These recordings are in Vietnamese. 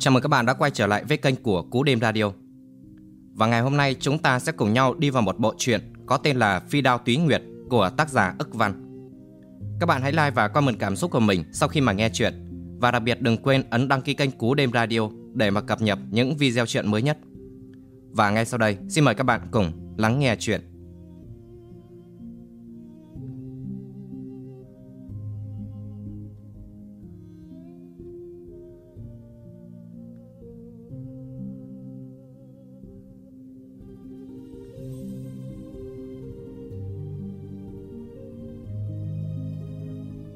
Chào mừng các bạn đã quay trở lại với kênh của Cú Đêm Radio. Và ngày hôm nay chúng ta sẽ cùng nhau đi vào một bộ truyện có tên là Phi Đao Túy Nguyệt của tác giả Ức Văn. Các bạn hãy like và comment cảm xúc của mình sau khi mà nghe chuyện. Và đặc biệt đừng quên ấn đăng ký kênh Cú Đêm Radio để mà cập nhật những video chuyện mới nhất. Và ngay sau đây, xin mời các bạn cùng lắng nghe chuyện.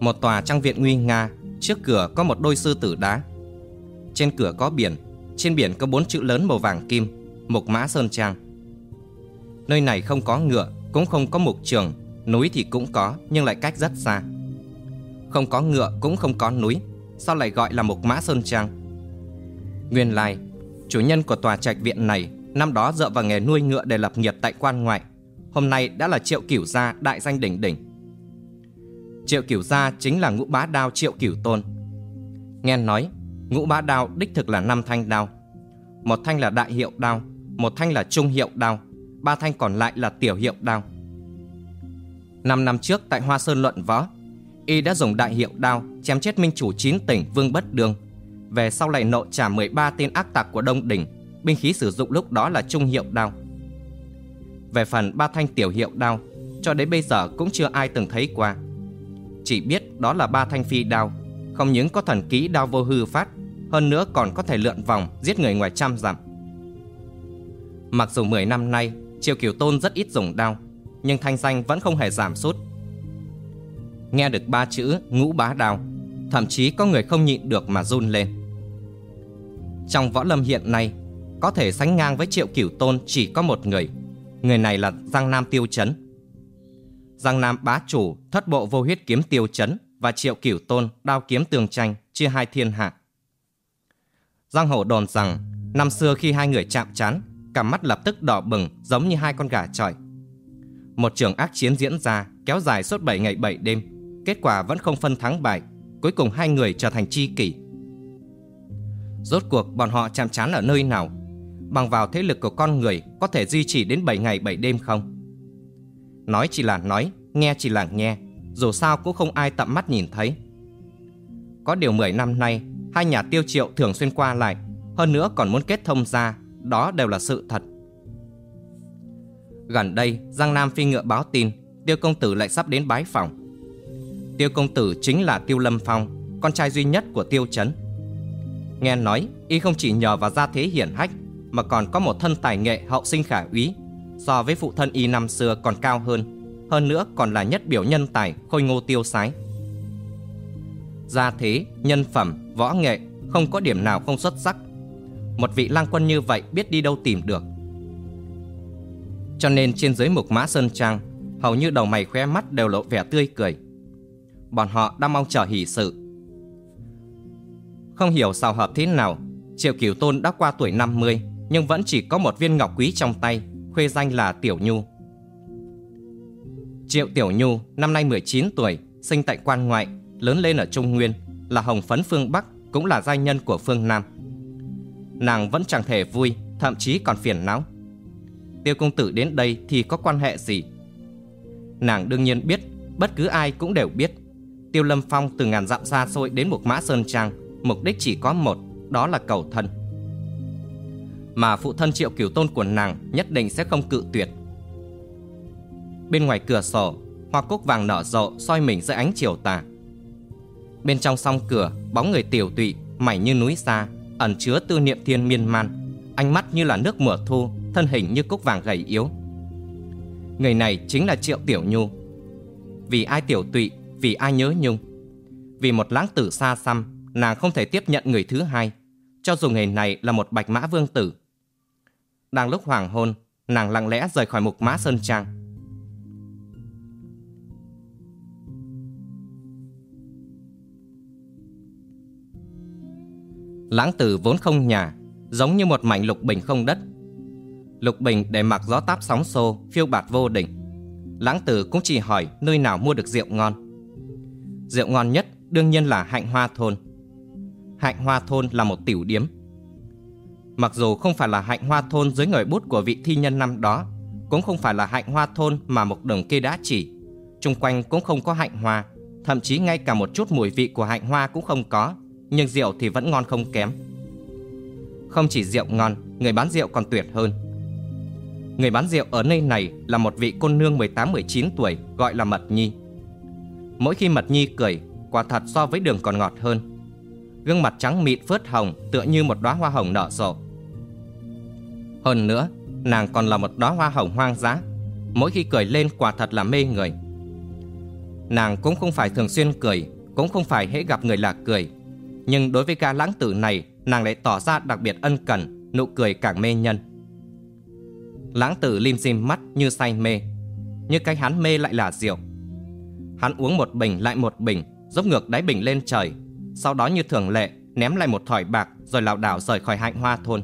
Một tòa trang viện nguy nga, trước cửa có một đôi sư tử đá. Trên cửa có biển, trên biển có bốn chữ lớn màu vàng kim, Mục Mã Sơn Trang. Nơi này không có ngựa, cũng không có mục trường, núi thì cũng có nhưng lại cách rất xa. Không có ngựa cũng không có núi, sao lại gọi là Mục Mã Sơn Trang? Nguyên lai, chủ nhân của tòa trạch viện này năm đó dựa vào nghề nuôi ngựa để lập nghiệp tại quan ngoại, hôm nay đã là Triệu Cửu gia đại danh đỉnh đỉnh Triệu Cửu Gia chính là ngũ bá đao Triệu Cửu Tôn. Nghe nói, ngũ bá đao đích thực là năm thanh đao. Một thanh là đại hiệu đao, một thanh là trung hiệu đao, ba thanh còn lại là tiểu hiệu đao. Năm năm trước tại Hoa Sơn luận võ, y đã dùng đại hiệu đao chém chết minh chủ chín tỉnh Vương Bất đường Về sau lại nộ trả 13 tên ác tặc của Đông Đình, binh khí sử dụng lúc đó là trung hiệu đao. Về phần ba thanh tiểu hiệu đao, cho đến bây giờ cũng chưa ai từng thấy qua. Chỉ biết đó là ba thanh phi đao, Không những có thần ký đao vô hư phát, Hơn nữa còn có thể lượn vòng, Giết người ngoài trăm dặm. Mặc dù 10 năm nay, Triều Kiều Tôn rất ít dùng đao, Nhưng thanh danh vẫn không hề giảm sút. Nghe được ba chữ ngũ bá đao, Thậm chí có người không nhịn được mà run lên. Trong võ lâm hiện nay, Có thể sánh ngang với Triệu Cửu Tôn chỉ có một người Người này là Giang Nam Tiêu Chấn. Giang Nam bá chủ thất bộ vô huyết kiếm tiêu chấn và triệu cửu tôn đao kiếm tường tranh chia hai thiên hạ. Giang hồ đồn rằng năm xưa khi hai người chạm trán, cả mắt lập tức đỏ bừng giống như hai con gà trọi. Một trường ác chiến diễn ra kéo dài suốt 7 ngày 7 đêm, kết quả vẫn không phân thắng bại, cuối cùng hai người trở thành chi kỷ. Rốt cuộc bọn họ chạm trán ở nơi nào? Bằng vào thế lực của con người có thể duy trì đến 7 ngày 7 đêm không? Nói chỉ là nói, nghe chỉ là nghe, dù sao cũng không ai tận mắt nhìn thấy. Có điều 10 năm nay, hai nhà tiêu triệu thường xuyên qua lại, hơn nữa còn muốn kết thông ra, đó đều là sự thật. Gần đây, Giang Nam phi ngựa báo tin, Tiêu công tử lại sắp đến bái phòng. Tiêu công tử chính là Tiêu Lâm Phong, con trai duy nhất của Tiêu Trấn. Nghe nói, y không chỉ nhờ vào gia thế hiển hách, mà còn có một thân tài nghệ hậu sinh khả úy, so với phụ thân y năm xưa còn cao hơn, hơn nữa còn là nhất biểu nhân tài khôi ngô tiêu sái. Gia thế, nhân phẩm, võ nghệ không có điểm nào không xuất sắc. Một vị lang quân như vậy biết đi đâu tìm được. Cho nên trên dưới mục mã sơn trang, hầu như đầu mày khóe mắt đều lộ vẻ tươi cười. Bọn họ đang mong chờ hỷ sự. Không hiểu sao hợp thế nào, Triệu Cửu Tôn đã qua tuổi 50 nhưng vẫn chỉ có một viên ngọc quý trong tay khuê danh là Tiểu Nhu. Triệu Tiểu Nhu năm nay 19 tuổi, sinh tại quan ngoại, lớn lên ở Trung Nguyên, là hồng phấn phương Bắc, cũng là giai nhân của phương Nam. Nàng vẫn chẳng thể vui, thậm chí còn phiền não. Tiêu công tử đến đây thì có quan hệ gì? Nàng đương nhiên biết, bất cứ ai cũng đều biết. Tiêu Lâm Phong từ ngàn dặm xa xôi đến một mã sơn trang, mục đích chỉ có một, đó là cầu thân mà phụ thân triệu cửu tôn của nàng nhất định sẽ không cự tuyệt. Bên ngoài cửa sổ, hoa cúc vàng nở rộ soi mình dưới ánh chiều tà. Bên trong song cửa, bóng người tiểu tụy, mảnh như núi xa, ẩn chứa tư niệm thiên miên man, ánh mắt như là nước mùa thu, thân hình như cúc vàng gầy yếu. Người này chính là Triệu Tiểu Nhu. Vì ai tiểu tụy, vì ai nhớ nhung. Vì một lãng tử xa xăm, nàng không thể tiếp nhận người thứ hai, cho dù người này là một bạch mã vương tử. Đang lúc hoàng hôn, nàng lặng lẽ rời khỏi mục mã sơn trang. Lãng tử vốn không nhà, giống như một mảnh lục bình không đất. Lục bình để mặc gió táp sóng xô, phiêu bạt vô định. Lãng tử cũng chỉ hỏi nơi nào mua được rượu ngon. Rượu ngon nhất đương nhiên là hạnh hoa thôn. Hạnh hoa thôn là một tiểu điếm, Mặc dù không phải là hạnh hoa thôn dưới ngòi bút của vị thi nhân năm đó, cũng không phải là hạnh hoa thôn mà một đường kia đã chỉ. Trung quanh cũng không có hạnh hoa, thậm chí ngay cả một chút mùi vị của hạnh hoa cũng không có, nhưng rượu thì vẫn ngon không kém. Không chỉ rượu ngon, người bán rượu còn tuyệt hơn. Người bán rượu ở nơi này là một vị cô nương 18-19 tuổi gọi là Mật Nhi. Mỗi khi Mật Nhi cười, quả thật so với đường còn ngọt hơn. Gương mặt trắng mịn phớt hồng tựa như một đóa hoa hồng nở rộ. Hơn nữa, nàng còn là một đóa hoa hồng hoang dã. Mỗi khi cười lên quả thật là mê người. Nàng cũng không phải thường xuyên cười, cũng không phải hễ gặp người là cười. Nhưng đối với ca lãng tử này, nàng lại tỏ ra đặc biệt ân cần, nụ cười càng mê nhân. Lãng tử lim dim mắt như say mê, như cái hắn mê lại là rượu. Hắn uống một bình lại một bình, dốc ngược đáy bình lên trời, sau đó như thường lệ ném lại một thỏi bạc rồi lảo đảo rời khỏi hạnh hoa thôn.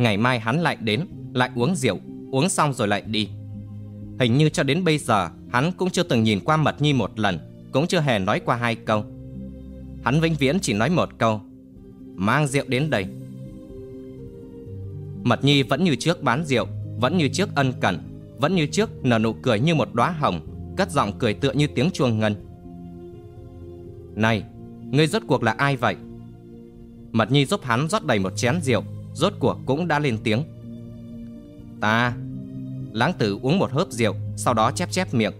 Ngày mai hắn lại đến, lại uống rượu, uống xong rồi lại đi. Hình như cho đến bây giờ hắn cũng chưa từng nhìn qua Mật Nhi một lần, cũng chưa hề nói qua hai câu. Hắn vĩnh viễn chỉ nói một câu, mang rượu đến đây. Mật Nhi vẫn như trước bán rượu, vẫn như trước ân cần, vẫn như trước nở nụ cười như một đóa hồng, cất giọng cười tựa như tiếng chuông ngân. Này, ngươi rốt cuộc là ai vậy? Mật Nhi giúp hắn rót đầy một chén rượu, rốt cuộc cũng đã lên tiếng. Ta... Lãng tử uống một hớp rượu, sau đó chép chép miệng.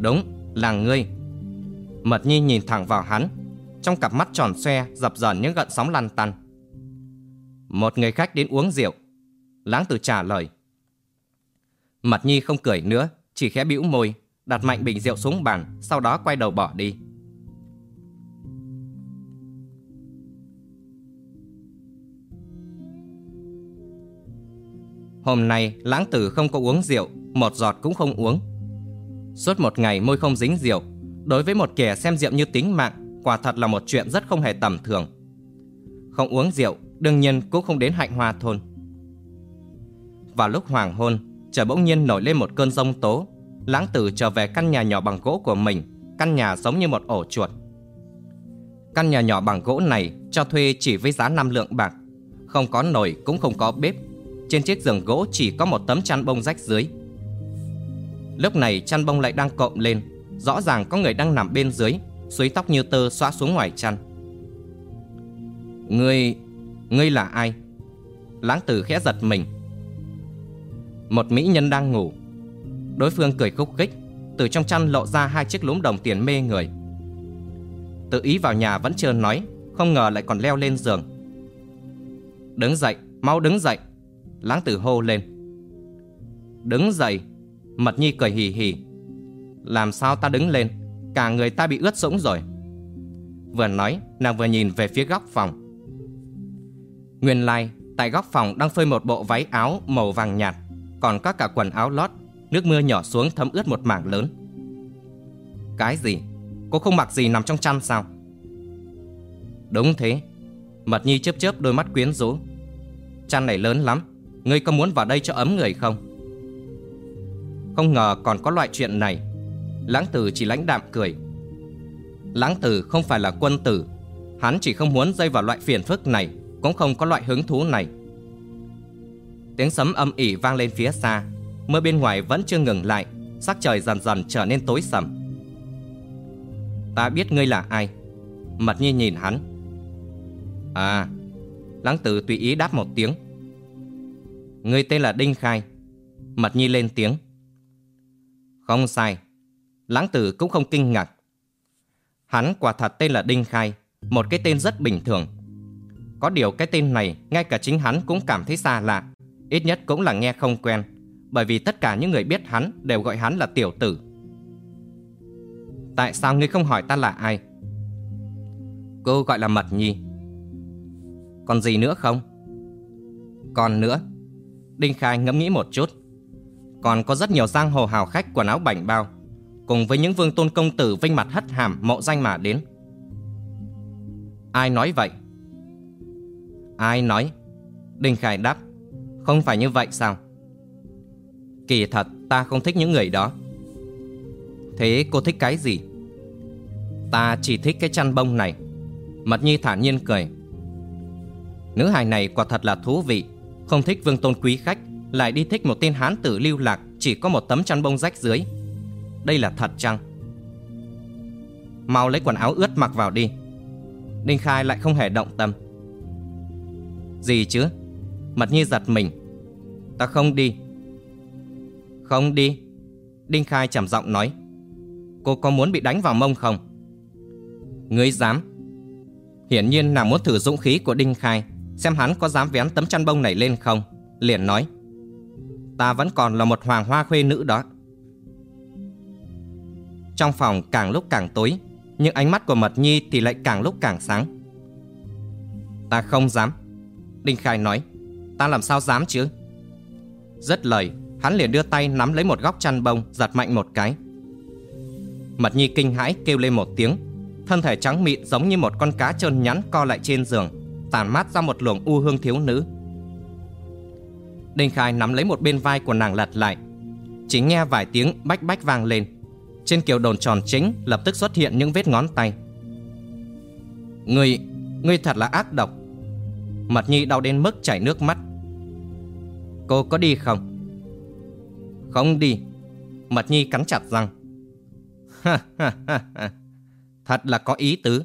Đúng, là ngươi. Mật Nhi nhìn thẳng vào hắn, trong cặp mắt tròn xoe dập dờn những gợn sóng lăn tăn. Một người khách đến uống rượu. Lãng tử trả lời. Mật Nhi không cười nữa, chỉ khẽ bĩu môi, đặt mạnh bình rượu xuống bàn, sau đó quay đầu bỏ đi. Hôm nay lãng tử không có uống rượu, một giọt cũng không uống. Suốt một ngày môi không dính rượu, đối với một kẻ xem rượu như tính mạng, quả thật là một chuyện rất không hề tầm thường. Không uống rượu, đương nhiên cũng không đến hạnh hoa thôn. Vào lúc hoàng hôn, trời bỗng nhiên nổi lên một cơn rông tố. Lãng tử trở về căn nhà nhỏ bằng gỗ của mình, căn nhà giống như một ổ chuột. Căn nhà nhỏ bằng gỗ này cho thuê chỉ với giá 5 lượng bạc. Không có nồi cũng không có bếp. Trên chiếc giường gỗ chỉ có một tấm chăn bông rách dưới. Lúc này chăn bông lại đang cộm lên, rõ ràng có người đang nằm bên dưới, suối tóc như tơ xóa xuống ngoài chăn. Ngươi... ngươi là ai? Lãng tử khẽ giật mình. Một mỹ nhân đang ngủ. Đối phương cười khúc khích, từ trong chăn lộ ra hai chiếc lúm đồng tiền mê người. Tự ý vào nhà vẫn chưa nói, không ngờ lại còn leo lên giường. Đứng dậy, mau đứng dậy. Lãng tử hô lên. Đứng dậy. Mật nhi cười hì hì. Làm sao ta đứng lên? Cả người ta bị ướt sũng rồi. Vừa nói, nàng vừa nhìn về phía góc phòng. Nguyên lai, tại góc phòng đang phơi một bộ váy áo màu vàng nhạt, còn có cả quần áo lót, nước mưa nhỏ xuống thấm ướt một mảng lớn. Cái gì? Cô không mặc gì nằm trong chăn sao? Đúng thế. Mật Nhi chớp chớp đôi mắt quyến rũ. Chăn này lớn lắm, ngươi có muốn vào đây cho ấm người không? Không ngờ còn có loại chuyện này. Lãng tử chỉ lãnh đạm cười. Lãng tử không phải là quân tử, hắn chỉ không muốn dây vào loại phiền phức này cũng không có loại hứng thú này. Tiếng sấm âm ỉ vang lên phía xa, mưa bên ngoài vẫn chưa ngừng lại, sắc trời dần dần trở nên tối sầm. Ta biết ngươi là ai. Mật Nhi nhìn hắn. À, Lãng Tử tùy ý đáp một tiếng. Người tên là Đinh Khai. Mật Nhi lên tiếng. Không sai. Lãng Tử cũng không kinh ngạc. Hắn quả thật tên là Đinh Khai, một cái tên rất bình thường. Có điều cái tên này ngay cả chính hắn cũng cảm thấy xa lạ Ít nhất cũng là nghe không quen Bởi vì tất cả những người biết hắn đều gọi hắn là tiểu tử Tại sao ngươi không hỏi ta là ai Cô gọi là Mật Nhi Còn gì nữa không Còn nữa Đinh Khai ngẫm nghĩ một chút. Còn có rất nhiều giang hồ hào khách quần áo bảnh bao, Cùng với những vương tôn công tử vinh mặt hất hàm, mộ danh mà đến. Ai nói vậy? Ai nói? Đinh Khải đáp, Không phải như vậy sao? Kỳ thật, ta không thích những người đó. Thế cô thích cái gì? Ta chỉ thích cái chăn bông này. Mật Nhi thản nhiên cười. Nữ hài này quả thật là thú vị. Không thích vương tôn quý khách, Lại đi thích một tên hán tử lưu lạc, Chỉ có một tấm chăn bông rách dưới. Đây là thật chăng? Mau lấy quần áo ướt mặc vào đi. Đinh Khai lại không hề động tâm. Gì chứ? Mật Nhi giật mình. Ta không đi. Không đi? Đinh Khai trầm giọng nói. Cô có muốn bị đánh vào mông không? Ngươi dám. Hiển nhiên nàng muốn thử dũng khí của Đinh Khai. Xem hắn có dám vén tấm chăn bông này lên không? Liền nói. Ta vẫn còn là một hoàng hoa khuê nữ đó. Trong phòng càng lúc càng tối, Nhưng ánh mắt của Mật Nhi thì lại càng lúc càng sáng. Ta không dám. Đinh Khai nói. Ta làm sao dám chứ? Rất lời, Hắn liền đưa tay nắm lấy một góc chăn bông, Giật mạnh một cái. Mật Nhi kinh hãi kêu lên một tiếng. Thân thể trắng mịn giống như một con cá trơn nhắn co lại trên giường. Tàn mát ra một luồng u hương thiếu nữ. Đinh Khai nắm lấy một bên vai của nàng lật lại Chỉ nghe vài tiếng bách bách vang lên. Trên kiều đồn tròn chính lập tức xuất hiện những vết ngón tay. Ngươi, ngươi thật là ác độc. Mật Nhi đau đến mức chảy nước mắt. Cô có đi không? Không đi. Mật Nhi cắn chặt răng. Thật là có ý tứ.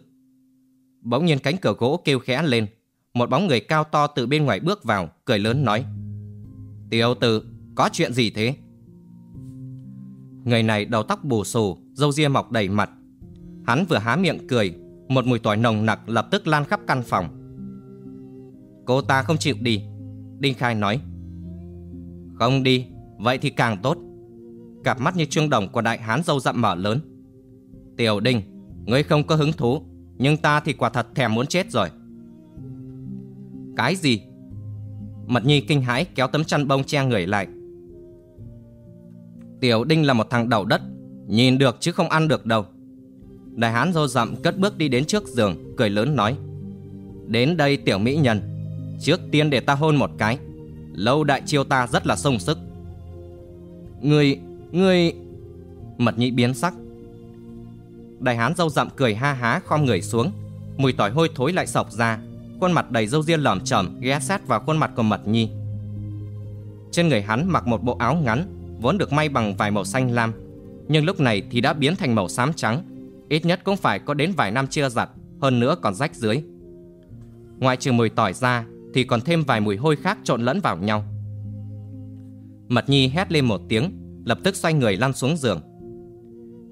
Bỗng nhiên cánh cửa gỗ kêu khẽ lên. Một bóng người cao to từ bên ngoài bước vào Cười lớn nói Tiểu tử, có chuyện gì thế? Người này đầu tóc bù xù Râu ria mọc đầy mặt. Hắn vừa há miệng cười Một mùi tỏi nồng nặc lập tức lan khắp căn phòng. Cô ta không chịu đi Đinh Khai nói. Không đi, vậy thì càng tốt. Cặp mắt như trương đồng của đại hán râu rậm mở lớn. Tiểu Đinh, ngươi không có hứng thú Nhưng ta thì quả thật thèm muốn chết rồi. Cái gì? Mật Nhi kinh hãi kéo tấm chăn bông che người lại. Tiểu Đinh là một thằng đầu đất Nhìn được chứ không ăn được đâu. Đại hán rô rậm cất bước đi đến trước giường Cười lớn nói Đến đây tiểu mỹ nhân Trước tiên để ta hôn một cái. Lâu đại chiêu ta rất là sung sức. Người, người Mật nhị biến sắc. Đại hán râu rậm cười ha há khom người xuống Mùi tỏi hôi thối lại sọc ra. Khuôn mặt đầy râu ria lởm chởm, ghé sát vào khuôn mặt của mật nhi. Trên người hắn mặc một bộ áo ngắn, Vốn được may bằng vài màu xanh lam. Nhưng lúc này thì đã biến thành màu xám trắng. Ít nhất cũng phải có đến vài năm chưa giặt, Hơn nữa còn rách dưới. Ngoài trừ mùi tỏi ra, Thì còn thêm vài mùi hôi khác trộn lẫn vào nhau. Mật nhi hét lên một tiếng, Lập tức xoay người lăn xuống giường.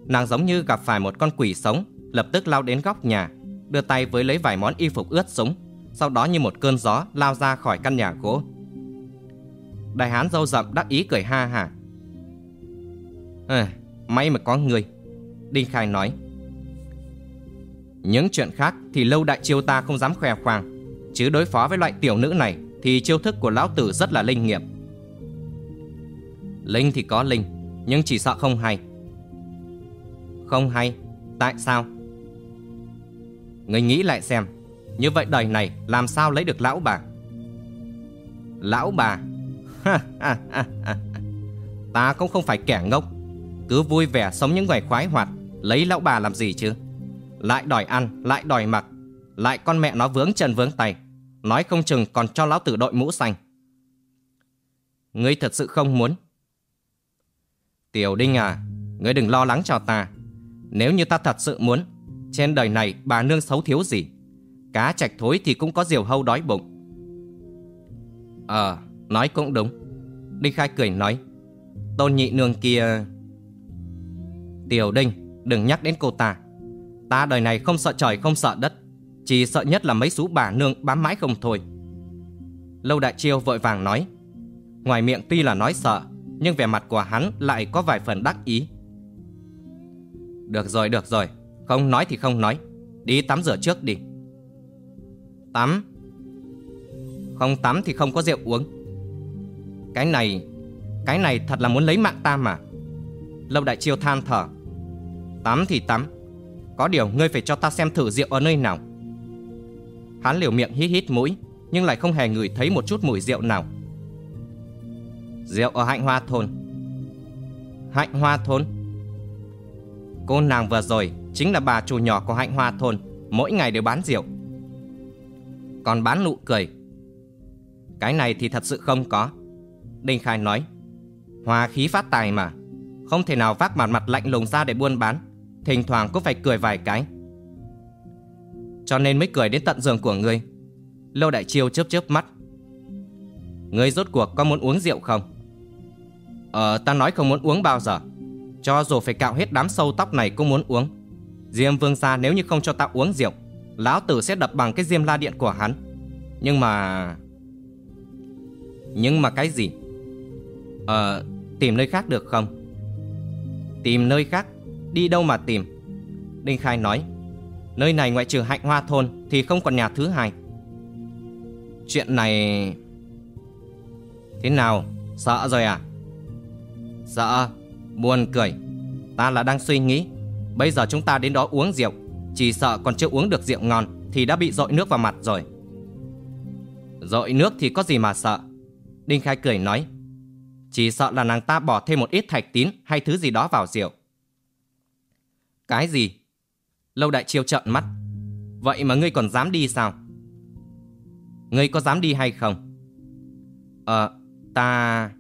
Nàng giống như gặp phải một con quỷ sống, Lập tức lao đến góc nhà, Đưa tay với lấy vài món y phục ướt súng sau đó như một cơn gió lao ra khỏi căn nhà gỗ. Đại hán dâu rậm đắc ý cười ha hả à, May mà có người Đinh Khai nói. Những chuyện khác thì lâu đại chiêu ta không dám khoe khoang Chứ đối phó với loại tiểu nữ này Thì chiêu thức của lão tử rất là linh nghiệm. Linh thì có linh Nhưng chỉ sợ không hay. Không hay Tại sao? Người nghĩ lại xem. Như vậy đời này làm sao lấy được lão bà? Lão bà? Ta cũng không phải kẻ ngốc. Cứ vui vẻ sống những ngày khoái hoạt Lấy lão bà làm gì chứ? Lại đòi ăn, lại đòi mặc Lại con mẹ nó vướng chân vướng tay. Nói không chừng còn cho lão tử đội mũ xanh. Ngươi thật sự không muốn. Tiểu Đinh à Ngươi đừng lo lắng cho ta. Nếu như ta thật sự muốn Trên đời này bà nương xấu thiếu gì Cá chạch thối thì cũng có diều hâu đói bụng. Ờ Nói cũng đúng. Đinh Khai cười nói Tôn nhị nương kia Tiểu Đinh Đừng nhắc đến cô ta. Ta đời này không sợ trời không sợ đất Chỉ sợ nhất là mấy sú bà nương bám mãi không thôi. Lâu Đại Chiêu vội vàng nói Ngoài miệng tuy là nói sợ Nhưng vẻ mặt của hắn lại có vài phần đắc ý. Được rồi, được rồi Không nói thì không nói. Đi tắm rửa trước đi. Tắm. Không tắm thì không có rượu uống. Cái này Cái này thật là muốn lấy mạng ta mà. Lâu Đại Chiêu than thở. Tắm thì tắm. Có điều ngươi phải cho ta xem thử rượu ở nơi nào. Hắn liều miệng hít hít mũi, Nhưng lại không hề ngửi thấy một chút mùi rượu nào. Rượu ở hạnh hoa thôn. Hạnh hoa thôn. Cô nàng vừa rồi Chính là bà chủ nhỏ của hạnh hoa thôn. Mỗi ngày đều bán rượu. Còn bán nụ cười Cái này thì thật sự không có. Đinh Khai nói. Hòa khí phát tài mà. Không thể nào vác mặt mặt lạnh lùng ra để buôn bán. Thỉnh thoảng cũng phải cười vài cái. Cho nên mới cười đến tận giường của ngươi. Lâu Đại Chiêu chớp chớp mắt. Ngươi rốt cuộc có muốn uống rượu không? Ờ, ta nói không muốn uống bao giờ. Cho dù phải cạo hết đám sâu tóc này cũng muốn uống. Diêm vương gia nếu như không cho ta uống rượu, lão tử sẽ đập bằng cái diêm la điện của hắn. Nhưng mà... Nhưng mà cái gì? Ờ, tìm nơi khác được không? Tìm nơi khác? Đi đâu mà tìm? Đinh Khai nói, nơi này ngoại trừ hạnh hoa thôn thì không còn nhà thứ hai. Chuyện này... Thế nào? Sợ rồi à? Sợ, buồn cười. Ta là đang suy nghĩ, bây giờ chúng ta đến đó uống rượu, chỉ sợ còn chưa uống được rượu ngon thì đã bị dội nước vào mặt rồi. Dội nước thì có gì mà sợ? Đinh Khai cười nói, chỉ sợ là nàng ta bỏ thêm một ít thạch tín hay thứ gì đó vào rượu. Cái gì? Lâu đại chiêu trợn mắt. Vậy mà ngươi còn dám đi sao? Ngươi có dám đi hay không? Ờ, ta...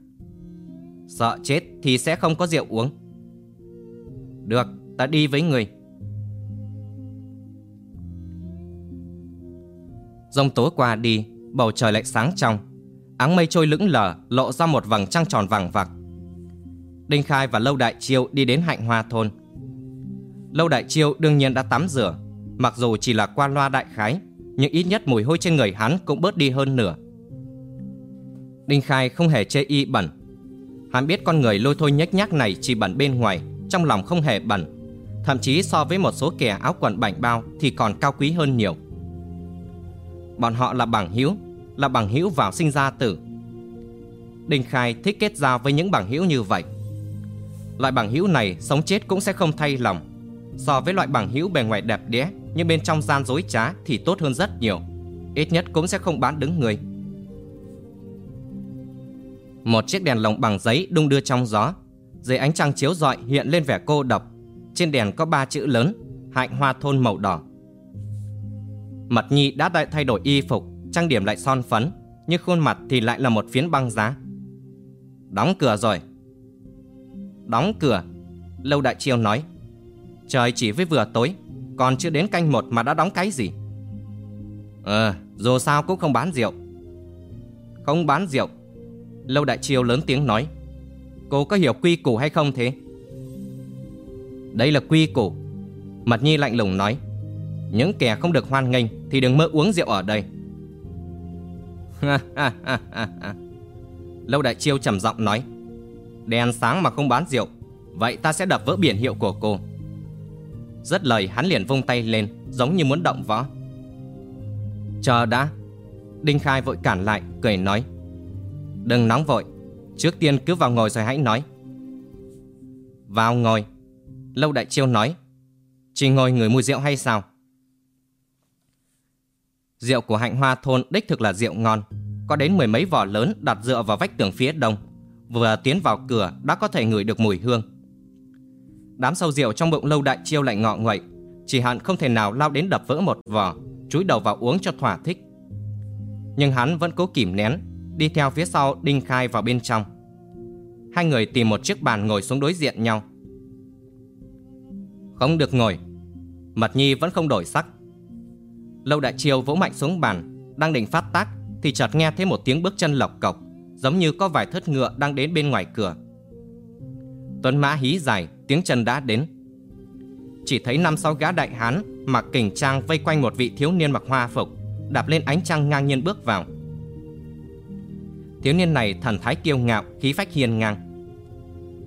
Sợ chết thì sẽ không có rượu uống Được, ta đi với người Dông tố qua đi Bầu trời lại sáng trong. Áng mây trôi lững lờ Lộ ra một vầng trăng tròn vàng vặc. Đinh Khai và Lâu Đại Chiêu đi đến hạnh hoa thôn. Lâu Đại Chiêu đương nhiên đã tắm rửa. Mặc dù chỉ là qua loa đại khái Nhưng ít nhất mùi hôi trên người hắn cũng bớt đi hơn nửa. Đinh Khai không hề chê y bẩn. Hắn biết con người lôi thôi nhếch nhác này chỉ bẩn bên ngoài, trong lòng không hề bẩn. Thậm chí so với một số kẻ áo quần bảnh bao thì còn cao quý hơn nhiều. Bọn họ là bằng hữu, là bằng hữu vào sinh ra tử. Đinh Khai thích kết giao với những bằng hữu như vậy. Loại bằng hữu này sống chết cũng sẽ không thay lòng. So với loại bằng hữu bề ngoài đẹp đẽ nhưng bên trong gian dối trá thì tốt hơn rất nhiều. Ít nhất cũng sẽ không bán đứng người. Một chiếc đèn lồng bằng giấy đung đưa trong gió Dưới ánh trăng chiếu rọi hiện lên vẻ cô độc Trên đèn có ba chữ lớn Hạnh hoa thôn màu đỏ Mật Nhi đã đại thay đổi y phục, Trang điểm lại son phấn, Nhưng khuôn mặt thì lại là một phiến băng giá. Đóng cửa rồi. Đóng cửa, Lâu Đại Chiêu nói. Trời chỉ với vừa tối, Còn chưa đến canh một mà đã đóng cái gì? Ờ Dù sao cũng không bán rượu. Không bán rượu, Lâu Đại Chiêu lớn tiếng nói. Cô có hiểu quy củ hay không thế? Đây là quy củ Mật Nhi lạnh lùng nói. Những kẻ không được hoan nghênh thì đừng mơ uống rượu ở đây. Lâu Đại Chiêu trầm giọng nói Đèn sáng mà không bán rượu, Vậy ta sẽ đập vỡ biển hiệu của cô. Rất lời, hắn liền vung tay lên, Giống như muốn động võ. Chờ đã. Đinh Khai vội cản lại, Cười nói, Đừng nóng vội, Trước tiên cứ vào ngồi rồi hãy nói. Vào ngồi. Lâu Đại Chiêu nói, Chỉ ngồi người mua rượu hay sao? Rượu của hạnh hoa thôn đích thực là rượu ngon, Có đến mười mấy vỏ lớn đặt dựa vào vách tường phía đông Vừa tiến vào cửa đã có thể ngửi được mùi hương Đám sâu rượu trong bụng lâu đại chiêu lại ngọ nguậy, Chỉ hạn không thể nào lao đến đập vỡ một vỏ, Chúi đầu vào uống cho thỏa thích Nhưng hắn vẫn cố kìm nén, đi theo phía sau Đinh Khai vào bên trong. Hai người tìm một chiếc bàn ngồi xuống đối diện nhau. Không được ngồi. Mật Nhi vẫn không đổi sắc. Lâu Đại Triều vỗ mạnh xuống bàn, đang định phát tác thì chợt nghe thấy một tiếng bước chân lộc cộc, giống như có vài thất ngựa đang đến bên ngoài cửa. Tuấn mã hí dài, tiếng chân đã đến. Chỉ thấy năm sáu gã đại hán mặc kình trang vây quanh một vị thiếu niên mặc hoa phục, đạp lên ánh trăng ngang nhiên bước vào. Thiếu niên này thần thái kiêu ngạo, khí phách hiên ngang.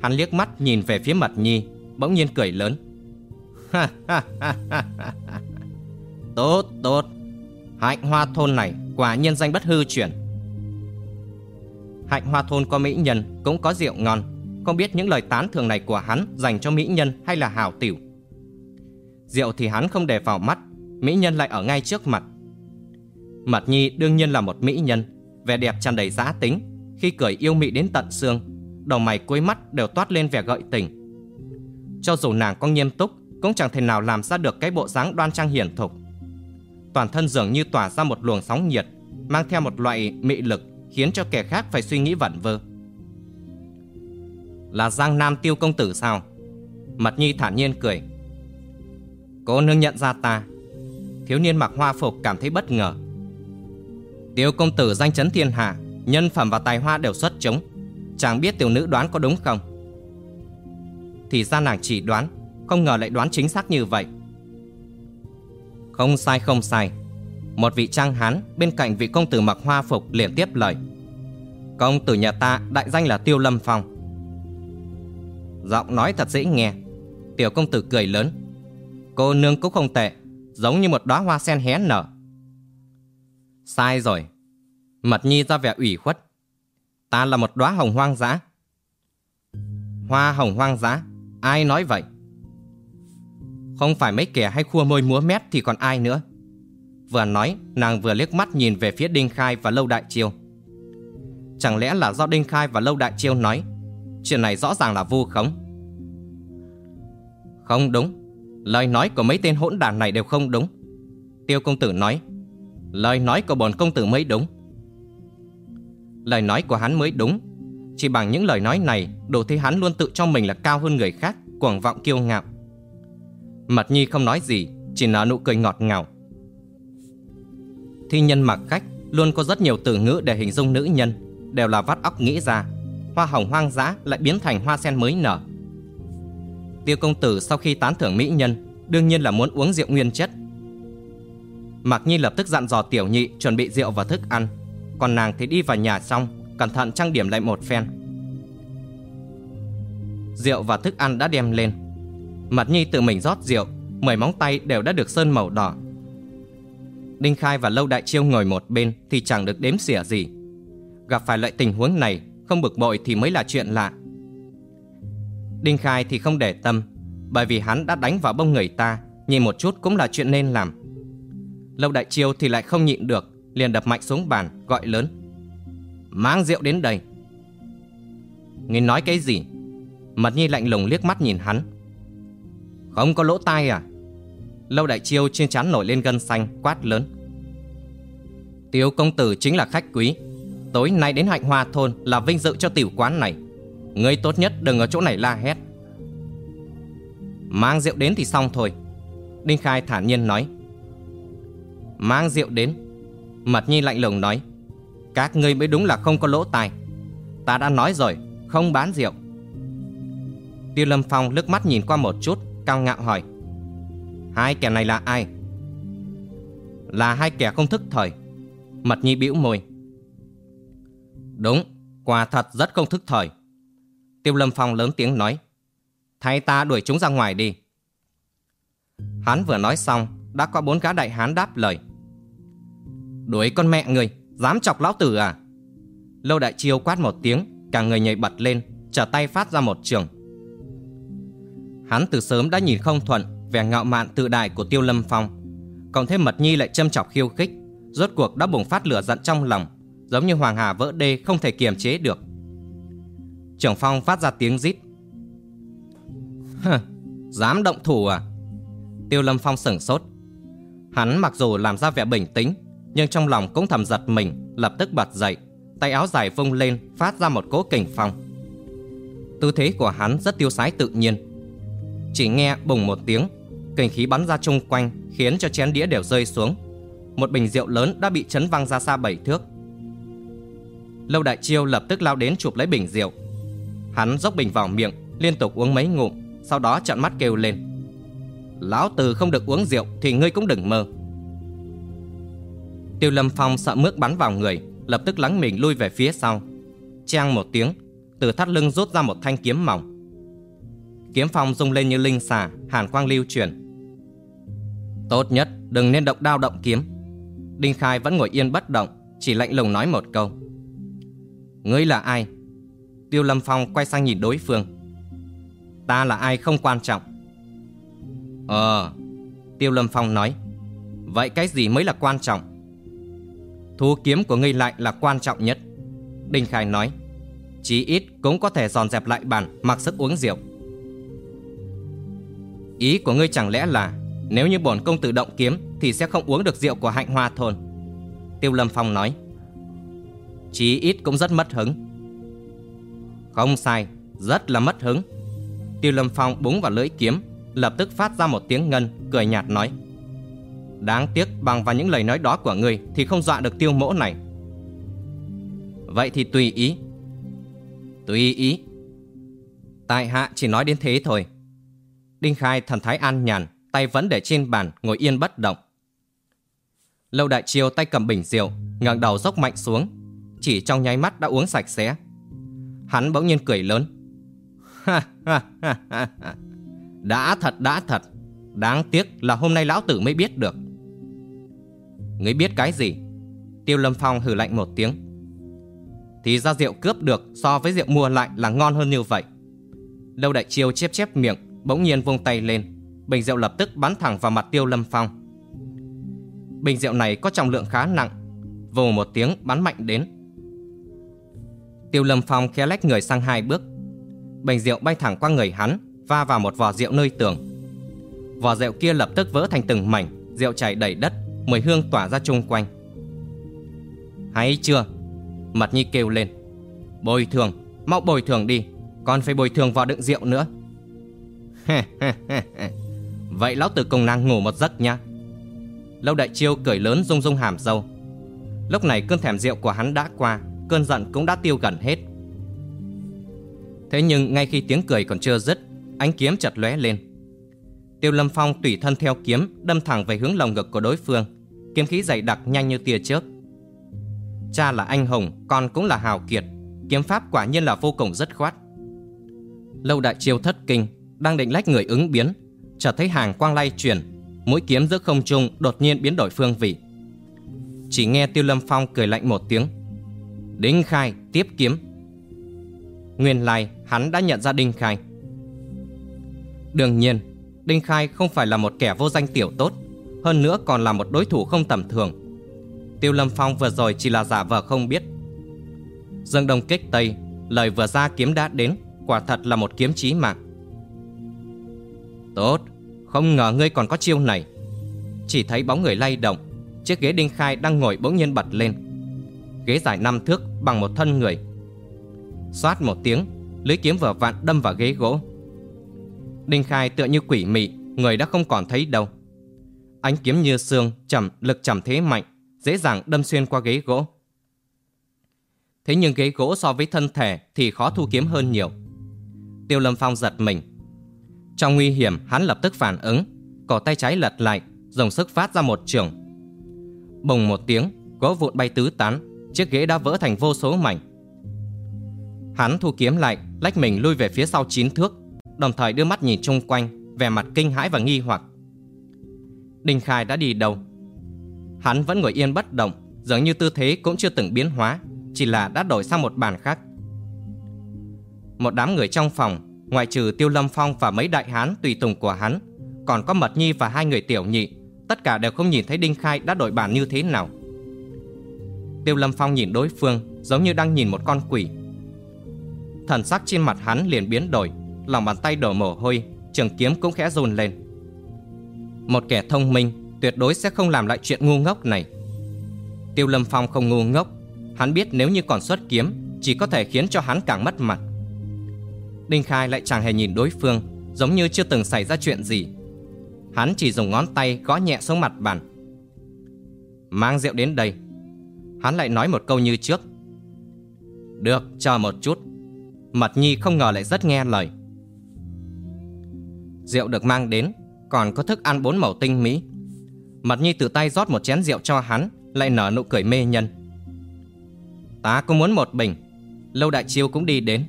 Hắn liếc mắt nhìn về phía Mật Nhi, bỗng nhiên cười lớn. tốt, tốt. Hạnh Hoa thôn này quả nhân danh bất hư chuyển. Hạnh Hoa thôn có mỹ nhân, cũng có rượu ngon. Không biết những lời tán thường này của hắn dành cho mỹ nhân hay là hảo tiểu. Rượu thì hắn không để vào mắt, mỹ nhân lại ở ngay trước mặt. Mật Nhi đương nhiên là một mỹ nhân, vẻ đẹp tràn đầy giá tính, khi cười yêu mị đến tận xương, đầu mày cuối mắt đều toát lên vẻ gợi tình. Cho dù nàng có nghiêm túc, cũng chẳng thể nào làm ra được cái bộ dáng đoan trang hiển thục. Toàn thân dường như tỏa ra một luồng sóng nhiệt, mang theo một loại mị lực, khiến cho kẻ khác phải suy nghĩ vẩn vơ. Là Giang Nam tiêu công tử sao? Mật Nhi thản nhiên cười. Cô nương nhận ra ta. Thiếu niên mặc hoa phục cảm thấy bất ngờ. Tiêu công tử danh chấn thiên hạ, nhân phẩm và tài hoa đều xuất chúng. Chẳng biết tiểu nữ đoán có đúng không? Thì ra nàng chỉ đoán, không ngờ lại đoán chính xác như vậy. Không sai không sai. Một vị trang hán bên cạnh vị công tử mặc hoa phục liền tiếp lời. Công tử nhà ta đại danh là Tiêu Lâm Phong. Giọng nói thật dễ nghe. Tiểu công tử cười lớn. Cô nương cũng không tệ, giống như một đóa hoa sen hé nở. Sai rồi. Mật nhi ra vẻ ủy khuất. Ta là một đóa hồng hoang dã. Hoa hồng hoang dã? Ai nói vậy? Không phải mấy kẻ hay khua môi múa mép thì còn ai nữa. Vừa nói, nàng vừa liếc mắt nhìn về phía Đinh Khai và Lâu Đại Chiêu. Chẳng lẽ là do Đinh Khai và Lâu Đại Chiêu nói? Chuyện này rõ ràng là vu khống. Không đúng. Lời nói của mấy tên hỗn đản này đều không đúng. Tiêu công tử nói Lời nói của bọn công tử mới đúng. Lời nói của hắn mới đúng. Chỉ bằng những lời nói này Đủ thấy hắn luôn tự cho mình là cao hơn người khác Cuồng vọng kiêu ngạo. Mật nhi không nói gì, Chỉ nở nụ cười ngọt ngào. Thi nhân mặc khách Luôn có rất nhiều từ ngữ để hình dung nữ nhân, Đều là vắt óc nghĩ ra. Hoa hồng hoang dã lại biến thành hoa sen mới nở. Tiêu công tử sau khi tán thưởng mỹ nhân, Đương nhiên là muốn uống rượu nguyên chất. Mạc Nhi lập tức dặn dò tiểu nhị chuẩn bị rượu và thức ăn. Còn nàng thì đi vào nhà xong, Cẩn thận trang điểm lại một phen. Rượu và thức ăn đã đem lên. Mặt Nhi tự mình rót rượu, Mười móng tay đều đã được sơn màu đỏ. Đinh Khai và Lâu Đại Chiêu ngồi một bên Thì chẳng được đếm xỉa gì. Gặp phải loại tình huống này, Không bực bội thì mới là chuyện lạ. Đinh Khai thì không để tâm, Bởi vì hắn đã đánh vào bông người ta, Nhìn một chút cũng là chuyện nên làm. Lâu Đại Chiêu thì lại không nhịn được, Liền đập mạnh xuống bàn, gọi lớn. Mang rượu đến đây. Ngươi nói cái gì? Mật Nhi lạnh lùng liếc mắt nhìn hắn. Không có lỗ tai à? Lâu Đại Chiêu trên trán nổi lên gân xanh, quát lớn. Tiếu công tử chính là khách quý. Tối nay đến hạnh hoa thôn là vinh dự cho tiểu quán này. Ngươi tốt nhất đừng ở chỗ này la hét. Mang rượu đến thì xong thôi. Đinh Khai thản nhiên nói. Mang rượu đến. Mật Nhi lạnh lùng nói. Các ngươi mới đúng là không có lỗ tai. Ta đã nói rồi, Không bán rượu. Tiêu Lâm Phong lướt mắt nhìn qua một chút. Cao ngạo hỏi. Hai kẻ này là ai? Là hai kẻ không thức thời. Mật Nhi bĩu môi. Đúng, Quả thật rất không thức thời. Tiêu Lâm Phong lớn tiếng nói, Thay ta đuổi chúng ra ngoài đi. Hắn vừa nói xong, Đã có bốn gã đại hán đáp lời. Đuổi con mẹ người, Dám chọc lão tử à? Lâu đại chiêu quát một tiếng, Cả người nhảy bật lên, Trở tay phát ra một trường. Hắn từ sớm đã nhìn không thuận Vẻ ngạo mạn tự đại của Tiêu Lâm Phong. Cộng thêm Mật Nhi lại châm chọc khiêu khích, Rốt cuộc đã bùng phát lửa giận trong lòng, Giống như Hoàng Hà vỡ đê không thể kiềm chế được. Trưởng Phong phát ra tiếng rít. Dám động thủ à? Tiêu Lâm Phong sửng sốt. Hắn mặc dù làm ra vẻ bình tĩnh, Nhưng trong lòng cũng thầm giật mình, Lập tức bật dậy, Tay áo dài vung lên, phát ra một cỗ kình phong. Tư thế của hắn rất tiêu sái tự nhiên. Chỉ nghe bùng một tiếng, kinh khí bắn ra chung quanh, Khiến cho chén đĩa đều rơi xuống. Một bình rượu lớn đã bị chấn văng ra xa bảy thước. Lâu Đại Chiêu lập tức lao đến chụp lấy bình rượu. Hắn dốc bình vào miệng, Liên tục uống mấy ngụm, Sau đó trợn mắt kêu lên. Lão Từ không được uống rượu Thì ngươi cũng đừng mơ. Tiêu Lâm Phong sợ mướt bắn vào người, Lập tức lắng mình lui về phía sau. Trang một tiếng, Từ thắt lưng rút ra một thanh kiếm mỏng. Kiếm phong rung lên như linh xà, Hàn quang lưu chuyển. Tốt nhất, đừng nên động đao động kiếm. Đinh Khai vẫn ngồi yên bất động, Chỉ lạnh lùng nói một câu. Ngươi là ai? Tiêu Lâm Phong quay sang nhìn đối phương. Ta là ai không quan trọng. Ờ Tiêu Lâm Phong nói. Vậy cái gì mới là quan trọng? Thu kiếm của ngươi lại là quan trọng nhất. Đinh Khai nói. Chí ít cũng có thể dọn dẹp lại bàn, Mặc sức uống rượu. Ý của ngươi chẳng lẽ là Nếu như bổn công tử động kiếm Thì sẽ không uống được rượu của hạnh hoa thôn? Tiêu Lâm Phong nói. Chí ít cũng rất mất hứng. Không sai, Rất là mất hứng. Tiêu Lâm Phong búng vào lưỡi kiếm, Lập tức phát ra một tiếng ngân, Cười nhạt nói. Đáng tiếc, bằng vào những lời nói đó của ngươi Thì không dọa được tiêu mỗ này. Vậy thì tùy ý. Tùy ý. Tại hạ chỉ nói đến thế thôi. Đinh Khai thần thái an nhàn, Tay vẫn để trên bàn, ngồi yên bất động. Lâu đại chiêu tay cầm bình rượu, ngẩng đầu dốc mạnh xuống, Chỉ trong nháy mắt đã uống sạch sẽ. Hắn bỗng nhiên cười lớn. Đã thật đã thật. Đáng tiếc là hôm nay lão tử mới biết được. Ngươi biết cái gì? Tiêu Lâm Phong hừ lạnh một tiếng. Thì ra rượu cướp được So với rượu mua lại là ngon hơn như vậy. Lâu đại chiêu chép chép miệng Bỗng nhiên vung tay lên, Bình rượu lập tức bắn thẳng vào mặt Tiêu Lâm Phong. Bình rượu này có trọng lượng khá nặng Vù một tiếng bắn mạnh đến. Tiêu Lâm Phong khé lách người sang hai bước. Bình rượu bay thẳng qua người hắn, Va vào một vò rượu nơi tường. Vò rượu kia lập tức vỡ thành từng mảnh, Rượu chảy đầy đất, Mùi hương tỏa ra chung quanh. Hay chưa? Mặt Nhi kêu lên. Bồi thường, Mau bồi thường đi, Còn phải bồi thường vò đựng rượu nữa. Vậy lão tử cùng nàng ngủ một giấc nha. Lâu đại chiêu cười lớn rung rung hàm dâu Lúc này cơn thèm rượu của hắn đã qua, Cơn giận cũng đã tiêu gần hết. Thế nhưng ngay khi tiếng cười còn chưa dứt, Ánh kiếm chật lóe lên. Tiêu Lâm Phong tùy thân theo kiếm, Đâm thẳng về hướng lồng ngực của đối phương. Kiếm khí dày đặc nhanh như tia chớp. Cha là anh hùng, Con cũng là hào kiệt. Kiếm pháp quả nhiên là vô cùng dứt khoát. Lâu đại chiêu thất kinh đang định lách người ứng biến, Chợt thấy hàng quang lay chuyển, Mũi kiếm giữa không trung đột nhiên biến đổi phương vị. Chỉ nghe Tiêu Lâm Phong cười lạnh một tiếng. Đinh Khai, tiếp kiếm. Nguyên lai, hắn đã nhận ra Đinh Khai. Đương nhiên, Đinh Khai không phải là một kẻ vô danh tiểu tốt, Hơn nữa còn là một đối thủ không tầm thường. Tiêu Lâm Phong vừa rồi chỉ là giả vờ không biết. Dương Đông kích Tây Lời vừa ra kiếm đã đến, Quả thật là một kiếm chí mạng. Tốt. Không ngờ ngươi còn có chiêu này. Chỉ thấy bóng người lay động, Chiếc ghế Đinh Khai đang ngồi bỗng nhiên bật lên. Ghế dài năm thước, bằng một thân người. Xoát một tiếng, Lưới kiếm vừa vặn đâm vào ghế gỗ. Đinh Khai tựa như quỷ mị, Người đã không còn thấy đâu. Ánh kiếm như xương chậm, lực chậm thế mạnh, Dễ dàng đâm xuyên qua ghế gỗ. Thế nhưng ghế gỗ so với thân thể Thì khó thu kiếm hơn nhiều. Tiêu Lâm Phong giật mình trong nguy hiểm, hắn lập tức phản ứng. Cỏ tay trái lật lại, Dùng sức phát ra một trường. Bùng một tiếng, Gỗ vụn bay tứ tán, Chiếc ghế đã vỡ thành vô số mảnh. Hắn thu kiếm lại, Lách mình lui về phía sau chín thước, Đồng thời đưa mắt nhìn chung quanh, Vẻ mặt kinh hãi và nghi hoặc. Đinh Khai đã đi đâu? Hắn vẫn ngồi yên bất động, Dường như tư thế cũng chưa từng biến hóa, Chỉ là đã đổi sang một bàn khác. Một đám người trong phòng Ngoại trừ Tiêu Lâm Phong và mấy đại hán tùy tùng của hắn, Còn có Mật Nhi và hai người tiểu nhị, Tất cả đều không nhìn thấy Đinh Khai đã đổi bàn như thế nào. Tiêu Lâm Phong nhìn đối phương, Giống như đang nhìn một con quỷ. Thần sắc trên mặt hắn liền biến đổi, Lòng bàn tay đổ mồ hôi, Trường kiếm cũng khẽ run lên. Một kẻ thông minh, Tuyệt đối sẽ không làm lại chuyện ngu ngốc này. Tiêu Lâm Phong không ngu ngốc, Hắn biết nếu như còn xuất kiếm, Chỉ có thể khiến cho hắn càng mất mặt. Đinh Khai lại chẳng hề nhìn đối phương Giống như chưa từng xảy ra chuyện gì. Hắn chỉ dùng ngón tay gõ nhẹ xuống mặt bàn. Mang rượu đến đây. Hắn lại nói một câu như trước. Được, chờ một chút. Mật Nhi không ngờ lại rất nghe lời. Rượu được mang đến Còn có thức ăn bốn màu tinh mỹ. Mật Nhi tự tay rót một chén rượu cho hắn Lại nở nụ cười mê nhân. Ta cũng muốn một bình Lâu đại chiêu cũng đi đến.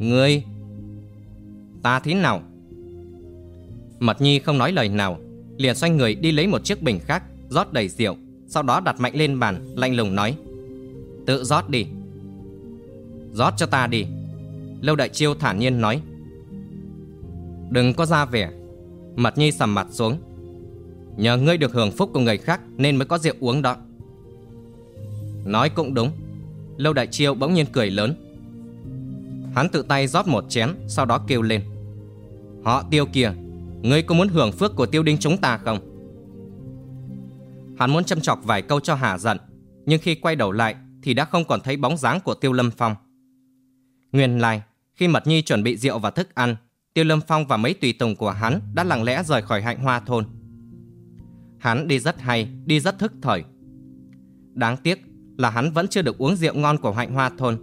Ngươi, Ta thế nào? Mật Nhi không nói lời nào, Liền xoay người đi lấy một chiếc bình khác, rót đầy rượu, sau đó đặt mạnh lên bàn, Lạnh lùng nói, Tự rót đi. Rót cho ta đi. Lâu đại chiêu thản nhiên nói, Đừng có ra vẻ. Mật nhi sầm mặt xuống, Nhờ ngươi được hưởng phúc của người khác Nên mới có rượu uống đó. Nói cũng đúng, Lâu đại chiêu bỗng nhiên cười lớn Hắn tự tay rót một chén Sau đó kêu lên Họ tiêu kìa Ngươi có muốn hưởng phước của tiêu đinh chúng ta không Hắn muốn châm chọc vài câu cho hả giận Nhưng khi quay đầu lại thì đã không còn thấy bóng dáng của Tiêu Lâm Phong. Nguyên lai, khi Mật Nhi chuẩn bị rượu và thức ăn, Tiêu Lâm Phong và mấy tùy tùng của hắn đã lặng lẽ rời khỏi hạnh hoa thôn. Hắn đi rất hay, đi rất thức thời. Đáng tiếc là hắn vẫn chưa được uống rượu ngon của hạnh hoa thôn.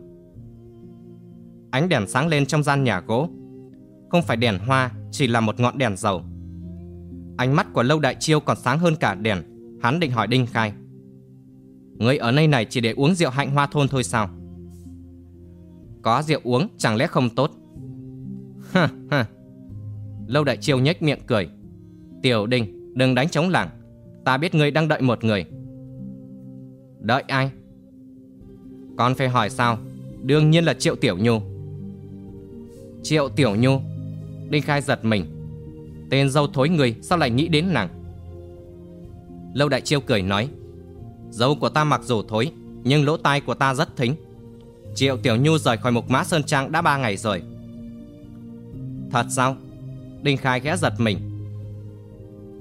Ánh đèn sáng lên trong gian nhà gỗ. Không phải đèn hoa, chỉ là một ngọn đèn dầu. Ánh mắt của Lâu Đại Chiêu còn sáng hơn cả đèn. Hắn định hỏi Đinh Khai. Người ở nơi này chỉ để uống rượu hạnh hoa thôn thôi sao? Có rượu uống chẳng lẽ không tốt? Ha ha. Lâu Đại Chiêu nhếch miệng cười. Tiểu Đinh, đừng đánh trống làng. Ta biết ngươi đang đợi một người. Đợi ai? Con phải hỏi sao? Đương nhiên là Triệu Tiểu Nhu. Triệu Tiểu Nhu. Đinh Khai giật mình. Tên dâu thối người sao lại nghĩ đến nàng? Lâu Đại Chiêu cười nói. Dâu của ta mặc dù thối, nhưng lỗ tai của ta rất thính. Triệu Tiểu Nhu rời khỏi Mục Mã Sơn Trang đã ba ngày rồi. Thật sao? Đinh Khai khẽ giật mình.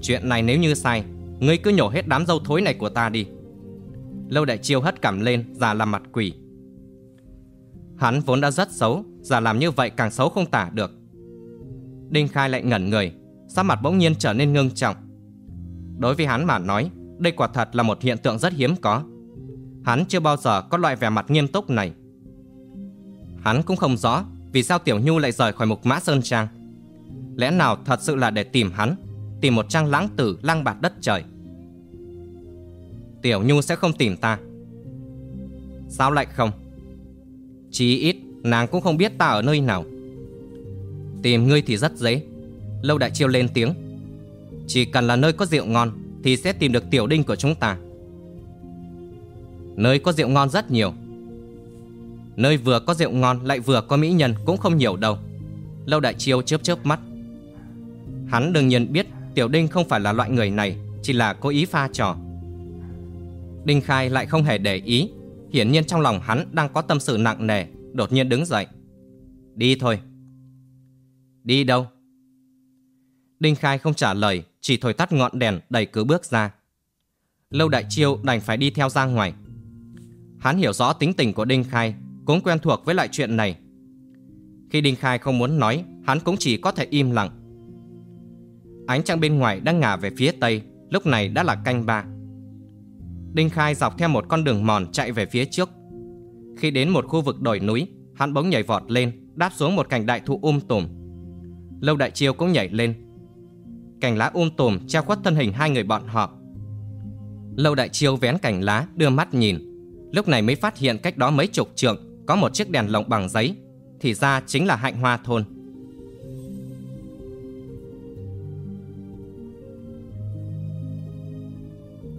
Chuyện này nếu như sai, ngươi cứ nhổ hết đám dâu thối này của ta đi. Lâu Đại Chiêu hất cảm lên, già làm mặt quỷ. Hắn vốn đã rất xấu, giả làm như vậy càng xấu không tả được. Đinh Khai lại ngẩn người, sắc mặt bỗng nhiên trở nên ngưng trọng. Đối với hắn mà nói, đây quả thật là một hiện tượng rất hiếm có. Hắn chưa bao giờ có loại vẻ mặt nghiêm túc này. Hắn cũng không rõ vì sao Tiểu Nhu lại rời khỏi mục mã Sơn Trang. Lẽ nào thật sự là để tìm hắn, tìm một trang lãng tử lăng bạt đất trời. Tiểu Nhu sẽ không tìm ta. Sao lại không? Chí ít nàng cũng không biết ta ở nơi nào. Tìm ngươi thì rất dễ. Lâu Đại Chiêu lên tiếng. Chỉ cần là nơi có rượu ngon thì sẽ tìm được tiểu đinh của chúng ta. Nơi có rượu ngon rất nhiều. Nơi vừa có rượu ngon lại vừa có mỹ nhân cũng không nhiều đâu. Lâu Đại Chiêu chớp chớp mắt. Hắn đương nhiên biết tiểu đinh không phải là loại người này, chỉ là cố ý pha trò. Đinh Khai lại không hề để ý, hiển nhiên trong lòng hắn đang có tâm sự nặng nề, đột nhiên đứng dậy. Đi thôi. Đi đâu? Đinh Khai không trả lời, chỉ thổi tắt ngọn đèn đẩy cứ bước ra. Lâu Đại Chiêu đành phải đi theo ra ngoài. Hắn hiểu rõ tính tình của Đinh Khai, cũng quen thuộc với lại chuyện này. Khi Đinh Khai không muốn nói, hắn cũng chỉ có thể im lặng. Ánh trăng bên ngoài đang ngả về phía tây, lúc này đã là canh ba. Đinh Khai dọc theo một con đường mòn chạy về phía trước. Khi đến một khu vực đồi núi, hắn bỗng nhảy vọt lên, đáp xuống một cành đại thụ um tùm. Lâu Đại Chiêu cũng nhảy lên, cành lá um tùm che khuất thân hình hai người bọn họ. Lâu đại chiêu vén cành lá đưa mắt nhìn, lúc này mới phát hiện cách đó mấy chục trượng có một chiếc đèn lồng bằng giấy, thì ra chính là hạnh hoa thôn.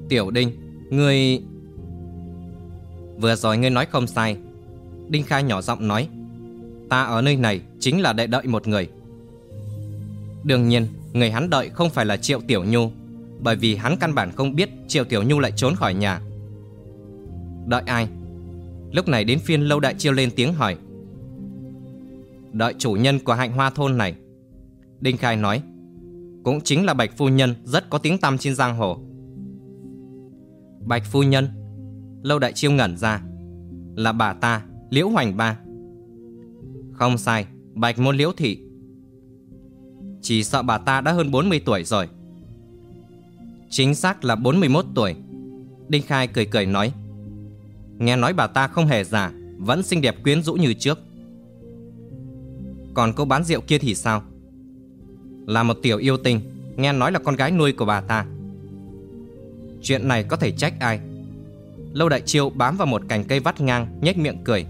Tiểu Đinh, ngươi... Vừa rồi ngươi nói không sai. Đinh Khai nhỏ giọng nói, ta ở nơi này chính là để đợi một người. Đương nhiên, người hắn đợi không phải là Triệu Tiểu Nhu, bởi vì hắn căn bản không biết Triệu Tiểu Nhu lại trốn khỏi nhà. Đợi ai? Lúc này đến phiên Lâu Đại Chiêu lên tiếng hỏi. Đợi chủ nhân của hạnh hoa thôn này. Đinh Khai nói, cũng chính là Bạch Phu Nhân rất có tiếng tăm trên giang hồ. Bạch Phu Nhân, Lâu Đại Chiêu ngẩn ra, là bà ta, Liễu Hoành Ba. Không sai, Bạch Môn Liễu Thị. Chỉ sợ bà ta đã hơn 40 tuổi rồi. Chính xác là 41 tuổi. Đinh Khai cười cười nói. Nghe nói bà ta không hề già Vẫn xinh đẹp quyến rũ như trước. Còn cô bán rượu kia thì sao? Là một tiểu yêu tinh Nghe nói là con gái nuôi của bà ta. Chuyện này có thể trách ai? Lâu Đại Chiêu bám vào một cành cây vắt ngang, nhếch miệng cười.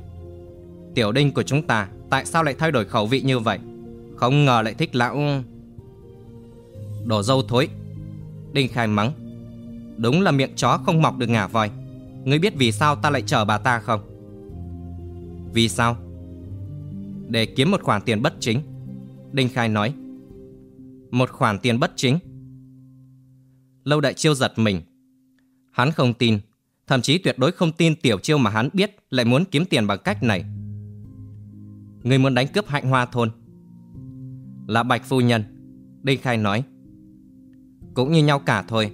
Tiểu đinh của chúng ta, Tại sao lại thay đổi khẩu vị như vậy? Không ngờ lại thích lão Đồ dâu thối. Đinh Khai mắng. Đúng là miệng chó không mọc được ngả voi. Ngươi biết vì sao ta lại chờ bà ta không? Vì sao? Để kiếm một khoản tiền bất chính. Đinh Khai nói. Một khoản tiền bất chính. Lâu đại chiêu giật mình. Hắn không tin. Thậm chí tuyệt đối không tin tiểu chiêu mà hắn biết Lại muốn kiếm tiền bằng cách này. Người muốn đánh cướp hạnh hoa thôn. Là Bạch Phu Nhân, Đinh Khai nói. Cũng như nhau cả thôi.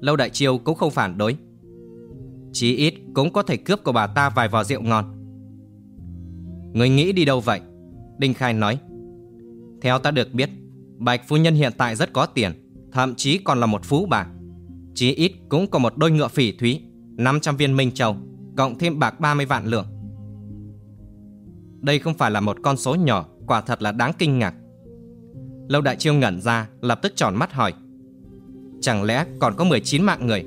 Lâu Đại Chiêu cũng không phản đối. Chí ít cũng có thể cướp của bà ta vài vò rượu ngon. Người nghĩ đi đâu vậy? Đinh Khai nói. Theo ta được biết, Bạch phu nhân hiện tại rất có tiền, Thậm chí còn là một phú bà. Chí ít cũng có một đôi ngựa phỉ thúy 500 viên minh châu, Cộng thêm bạc 30 vạn lượng. Đây không phải là một con số nhỏ, Quả thật là đáng kinh ngạc. Lâu Đại Chiêu ngẩn ra, Lập tức tròn mắt hỏi, Chẳng lẽ còn có 19 mạng người?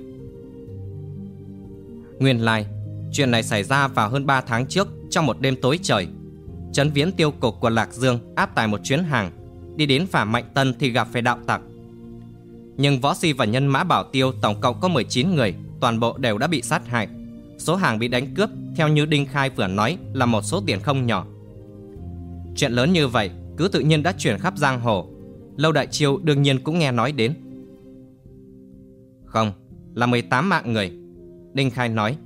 Nguyên lai, Chuyện này xảy ra vào hơn 3 tháng trước, Trong một đêm tối trời. Trấn viễn tiêu cục của Lạc Dương Áp tải một chuyến hàng, Đi đến phả Mạnh Tân thì gặp phải đạo tặc. Nhưng võ si và nhân mã bảo tiêu Tổng cộng có 19 người, Toàn bộ đều đã bị sát hại. Số hàng bị đánh cướp, Theo như Đinh Khai vừa nói, Là một số tiền không nhỏ. Chuyện lớn như vậy, Cứ tự nhiên đã chuyển khắp giang hồ. Lâu Đại Chiêu đương nhiên cũng nghe nói đến. Không, Là 18 mạng người, Đinh Khai nói.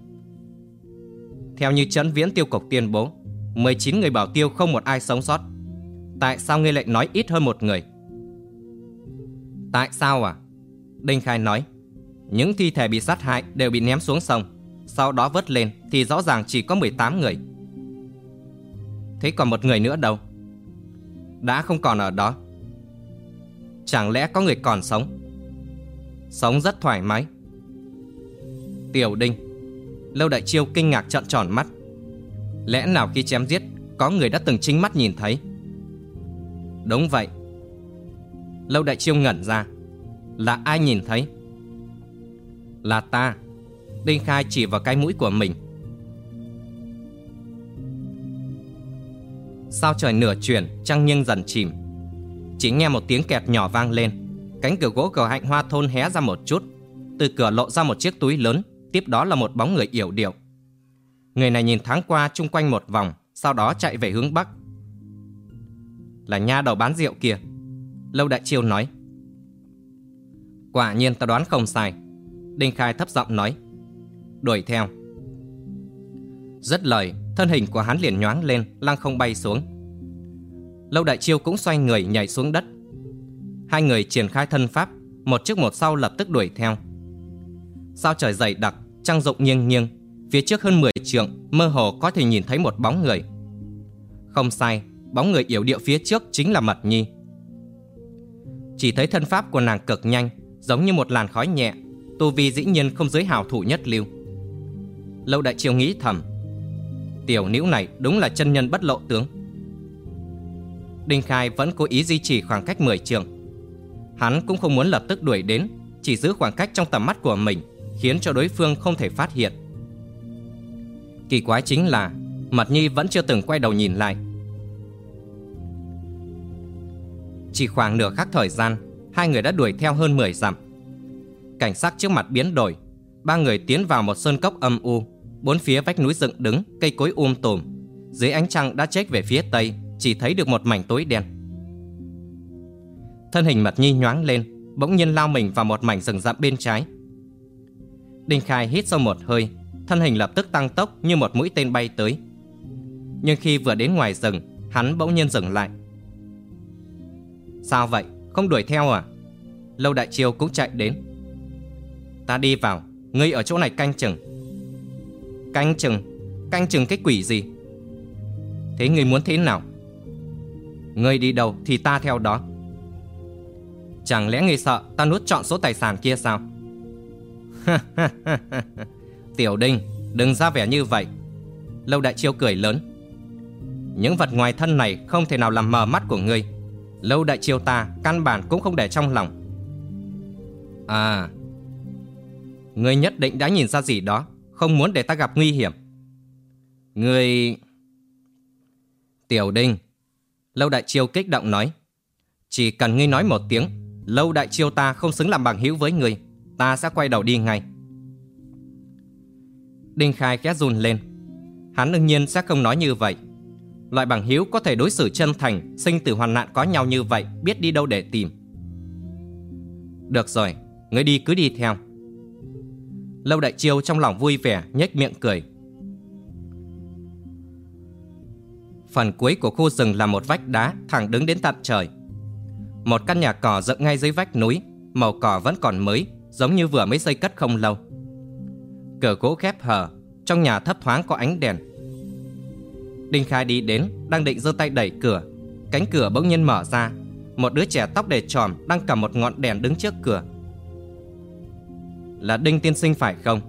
Theo như Trấn viễn tiêu cục tuyên bố 19 người bảo tiêu không một ai sống sót. Tại sao ngươi lại nói ít hơn một người? Tại sao à? Đinh Khai nói, Những thi thể bị sát hại đều bị ném xuống sông, Sau đó vớt lên Thì rõ ràng chỉ có 18 người. Thế còn một người nữa đâu? Đã không còn ở đó. Chẳng lẽ có người còn sống? Sống rất thoải mái. Tiểu Đinh, Lâu Đại Chiêu kinh ngạc trợn tròn mắt. Lẽ nào khi chém giết, Có người đã từng chính mắt nhìn thấy? Đúng vậy Lâu Đại Chiêu ngẩn ra. Là ai nhìn thấy? Là ta. Đinh Khai chỉ vào cái mũi của mình. Sao trời nửa chuyển, Trăng nghiêng dần chìm. Chỉ nghe một tiếng kẹt nhỏ vang lên. Cánh cửa gỗ cửa hạnh hoa thôn hé ra một chút. Từ cửa lộ ra một chiếc túi lớn, Tiếp đó là một bóng người yểu điệu. Người này nhìn thoáng qua chung quanh một vòng, Sau đó chạy về hướng bắc. Là nha đầu bán rượu kia. Lâu Đại Chiêu nói. Quả nhiên ta đoán không sai. Đinh Khai thấp giọng nói. Đuổi theo. Rất lời, Thân hình của hắn liền nhoáng lên, Lăng không bay xuống. Lâu Đại Chiêu cũng xoay người nhảy xuống đất. Hai người triển khai thân pháp, Một trước một sau lập tức đuổi theo. Sao trời dày đặc, Trăng rộng nghiêng nghiêng, Phía trước hơn 10 trượng, Mơ hồ có thể nhìn thấy một bóng người. Không sai, Bóng người yếu điệu phía trước chính là Mật Nhi. Chỉ thấy thân pháp của nàng cực nhanh, Giống như một làn khói nhẹ, Tu vi dĩ nhiên không dưới hào thủ nhất lưu. Lâu đại triều nghĩ thầm, Tiểu nữ này đúng là chân nhân bất lộ tướng. Đinh Khai vẫn cố ý duy trì khoảng cách 10 trường. Hắn cũng không muốn lập tức đuổi đến, Chỉ giữ khoảng cách trong tầm mắt của mình, Khiến cho đối phương không thể phát hiện. Kỳ quái chính là, Mật Nhi vẫn chưa từng quay đầu nhìn lại. Chỉ khoảng nửa khắc thời gian Hai người đã đuổi theo hơn 10 dặm Cảnh sắc trước mặt biến đổi Ba người tiến vào một sơn cốc âm u Bốn phía vách núi dựng đứng Cây cối um tùm Dưới ánh trăng đã chết về phía tây Chỉ thấy được một mảnh tối đen Thân hình Mật Nhi nhoáng lên Bỗng nhiên lao mình vào một mảnh rừng rậm bên trái Đinh Khai hít sâu một hơi thân hình lập tức tăng tốc như một mũi tên bay tới. Nhưng khi vừa đến ngoài rừng, hắn bỗng nhiên dừng lại. Sao vậy? Không đuổi theo à? Lâu Đại Chiêu cũng chạy đến. Ta đi vào, ngươi ở chỗ này canh chừng. Canh chừng? Canh chừng cái quỷ gì? Thế ngươi muốn thế nào? Ngươi đi đâu thì ta theo đó. Chẳng lẽ ngươi sợ ta nuốt trọn số tài sản kia sao? Tiểu Đinh, đừng ra vẻ như vậy. Lâu Đại Chiêu cười lớn. Những vật ngoài thân này không thể nào làm mờ mắt của ngươi. Lâu Đại triều ta căn bản cũng không để trong lòng. À, ngươi nhất định đã nhìn ra gì đó, không muốn để ta gặp nguy hiểm. Ngươi... Tiểu Đinh, Lâu Đại triều kích động nói. Chỉ cần ngươi nói một tiếng, Lâu Đại triều ta không xứng làm bằng hữu với ngươi, ta sẽ quay đầu đi ngay. Đinh Khai khẽ run lên. Hắn đương nhiên sẽ không nói như vậy. Loại bằng hiếu có thể đối xử chân thành, sinh tử hoàn nạn có nhau như vậy, biết đi đâu để tìm. Được rồi, người đi cứ đi theo. Lâu Đại Chiêu trong lòng vui vẻ, nhếch miệng cười. Phần cuối của khu rừng là một vách đá thẳng đứng đến tận trời. Một căn nhà cỏ dựng ngay dưới vách núi, màu cỏ vẫn còn mới, giống như vừa mới xây cất không lâu. Cửa gỗ khép hờ Trong nhà thấp thoáng có ánh đèn Đinh Khai đi đến, Đang định giơ tay đẩy cửa. Cánh cửa bỗng nhiên mở ra. Một đứa trẻ tóc để tròm Đang cầm một ngọn đèn đứng trước cửa. Là Đinh tiên sinh phải không?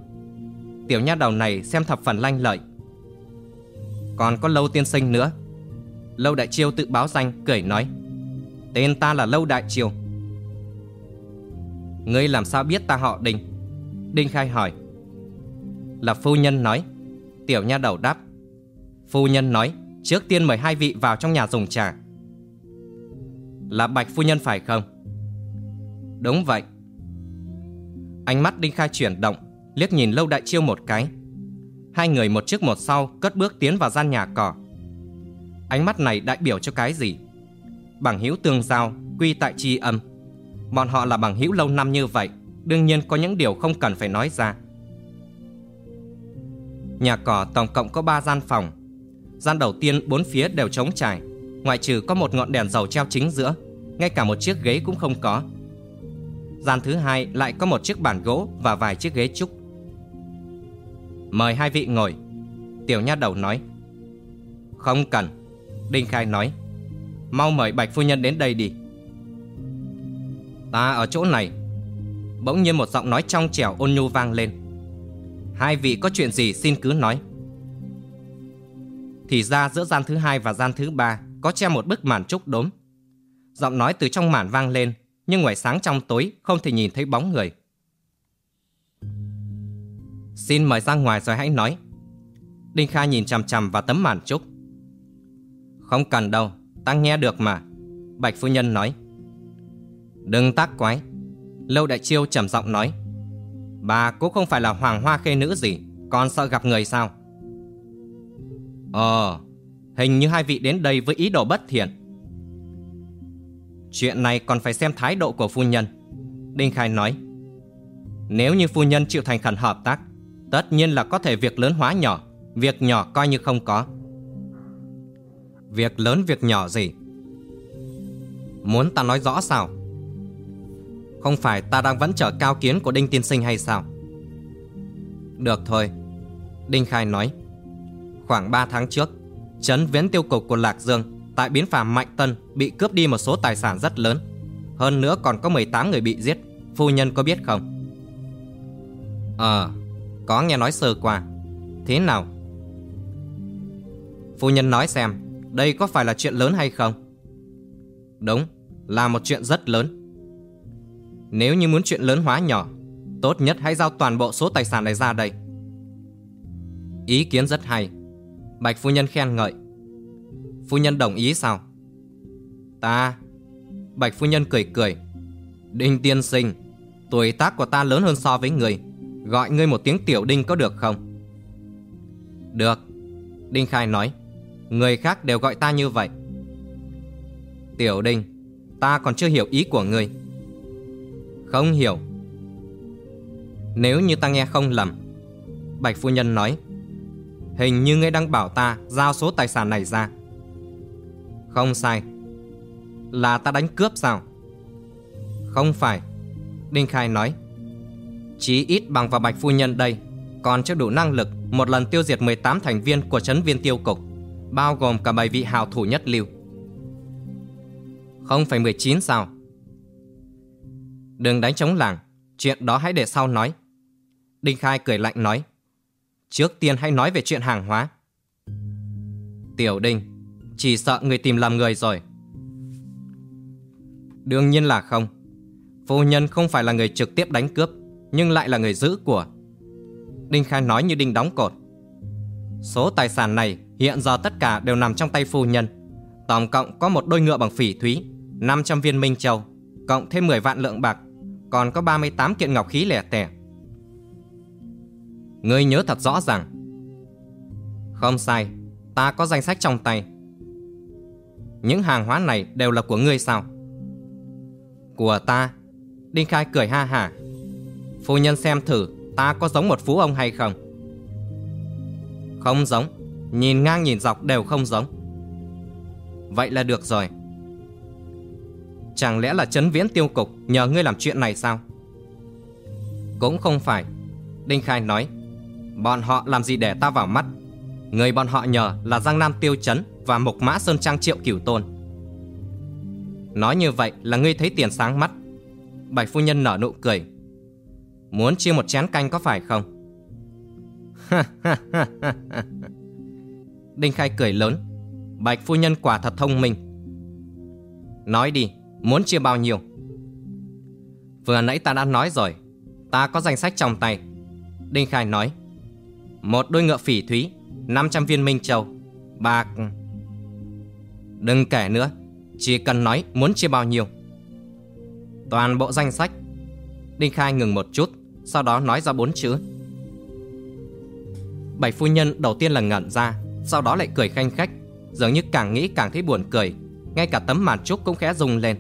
Tiểu nha đầu này xem thập phần lanh lợi. Còn có lâu tiên sinh nữa. Lâu Đại Chiêu tự báo danh, cười nói. Tên ta là Lâu Đại Chiêu. Ngươi làm sao biết ta họ Đinh? Đinh Khai hỏi. Là phu nhân nói. Tiểu nha đầu đáp. Phu nhân nói, Trước tiên mời hai vị vào trong nhà dùng trà. Là Bạch phu nhân phải không? Đúng vậy. Ánh mắt Đinh Khai chuyển động, Liếc nhìn Lâu Đại Chiêu một cái. Hai người một trước một sau Cất bước tiến vào gian nhà cỏ. Ánh mắt này đại biểu cho cái gì? Bằng hữu tương giao, Quy tại tri âm. Bọn họ là bằng hữu lâu năm như vậy, Đương nhiên có những điều không cần phải nói ra. Nhà cỏ tổng cộng có 3 gian phòng. Gian đầu tiên bốn phía đều trống trải. Ngoại trừ có một ngọn đèn dầu treo chính giữa, Ngay cả một chiếc ghế cũng không có. Gian thứ hai lại có một chiếc bàn gỗ Và vài chiếc ghế trúc. Mời hai vị ngồi. Tiểu nha đầu nói. Không cần, Đinh Khai nói. Mau mời Bạch Phu Nhân đến đây đi. Ta ở chỗ này. Bỗng nhiên một giọng nói trong trẻo ôn nhu vang lên. Hai vị có chuyện gì xin cứ nói. Thì ra giữa gian thứ hai và gian thứ ba Có treo một bức màn trúc đốm. Giọng nói từ trong màn vang lên, Nhưng ngoài sáng trong tối Không thể nhìn thấy bóng người. Xin mời ra ngoài rồi hãy nói. Đinh Kha nhìn chằm chằm vào tấm màn trúc. Không cần đâu, Ta nghe được mà, Bạch phu nhân nói. Đừng tác quái, Lâu Đại Chiêu trầm giọng nói. Bà cũng không phải là hoàng hoa khê nữ gì, Còn sợ gặp người sao? Ờ Hình như hai vị đến đây với ý đồ bất thiện. Chuyện này còn phải xem thái độ của phu nhân. Đinh Khai nói, Nếu như phu nhân chịu thành khẩn hợp tác, Tất nhiên là có thể việc lớn hóa nhỏ, Việc nhỏ coi như không có. Việc lớn, việc nhỏ gì? Muốn ta nói rõ sao? Không phải ta đang vẫn chờ cao kiến của Đinh Tiên Sinh hay sao? Được thôi, Đinh Khai nói. Khoảng 3 tháng trước Trấn viễn tiêu cục của Lạc Dương Tại biến phàm Mạnh Tân Bị cướp đi một số tài sản rất lớn Hơn nữa còn có 18 người bị giết Phu nhân có biết không Ờ Có nghe nói sơ qua Thế nào Phu nhân nói xem đây có phải là chuyện lớn hay không? Đúng, là một chuyện rất lớn. Nếu như muốn chuyện lớn hóa nhỏ, tốt nhất hãy giao toàn bộ số tài sản này ra đây. Ý kiến rất hay. Bạch phu nhân khen ngợi. Phu nhân đồng ý sao? Ta... Bạch phu nhân cười cười. Đinh tiên sinh, tuổi tác của ta lớn hơn so với người. Gọi ngươi một tiếng tiểu đinh có được không? Được. Đinh Khai nói. Người khác đều gọi ta như vậy Tiểu Đinh Ta còn chưa hiểu ý của ngươi Không hiểu Nếu như ta nghe không lầm Bạch phu nhân nói Hình như ngươi đang bảo ta Giao số tài sản này ra Không sai Là ta đánh cướp sao Không phải Đinh Khai nói Chí ít bằng vào Bạch phu nhân đây Còn chưa đủ năng lực Một lần tiêu diệt 18 thành viên của chấn viên tiêu cục bao gồm cả bảy vị hào thủ nhất lưu. Không phải 19 sao? Đừng đánh chống làng, chuyện đó hãy để sau nói. Đinh Khai cười lạnh nói. Trước tiên hãy nói về chuyện hàng hóa. Tiểu Đinh, chỉ sợ người tìm làm người rồi. Đương nhiên là không. Phu nhân không phải là người trực tiếp đánh cướp, nhưng lại là người giữ của. Đinh Khai nói như đinh đóng cột. Số tài sản này Hiện giờ tất cả đều nằm trong tay phu nhân Tổng cộng có một đôi ngựa bằng phỉ thúy 500 viên minh châu Cộng thêm 10 vạn lượng bạc Còn có 38 kiện ngọc khí lẻ tẻ Ngươi nhớ thật rõ ràng. Không sai, Ta có danh sách trong tay. Những hàng hóa này đều là của ngươi sao? Của ta. Đinh Khai cười ha hả Phu nhân xem thử, Ta có giống một phú ông hay không? Không giống. Nhìn ngang nhìn dọc đều không giống. Vậy là được rồi. Chẳng lẽ là chấn viễn tiêu cục Nhờ ngươi làm chuyện này sao? Cũng không phải. Đinh Khai nói. Bọn họ làm gì để ta vào mắt? Người bọn họ nhờ là Giang Nam Tiêu Chấn Và Mộc Mã Sơn Trang Triệu Cửu Tôn. Nói như vậy là ngươi thấy tiền sáng mắt. Bạch phu nhân nở nụ cười. Muốn chia một chén canh có phải không? Đinh Khai cười lớn. Bạch phu nhân quả thật thông minh. Nói đi, Muốn chia bao nhiêu? Vừa nãy ta đã nói rồi, Ta có danh sách trong tay. Đinh Khai nói. Một đôi ngựa phỉ thúy 500 viên minh châu. Bạc Đừng kể nữa, Chỉ cần nói muốn chia bao nhiêu. Toàn bộ danh sách. Đinh Khai ngừng một chút, Sau đó nói ra bốn chữ. Bảy phu nhân đầu tiên là ngẩn ra, Sau đó lại cười khanh khách, Dường như càng nghĩ càng thấy buồn cười, Ngay cả tấm màn trúc cũng khẽ rung lên.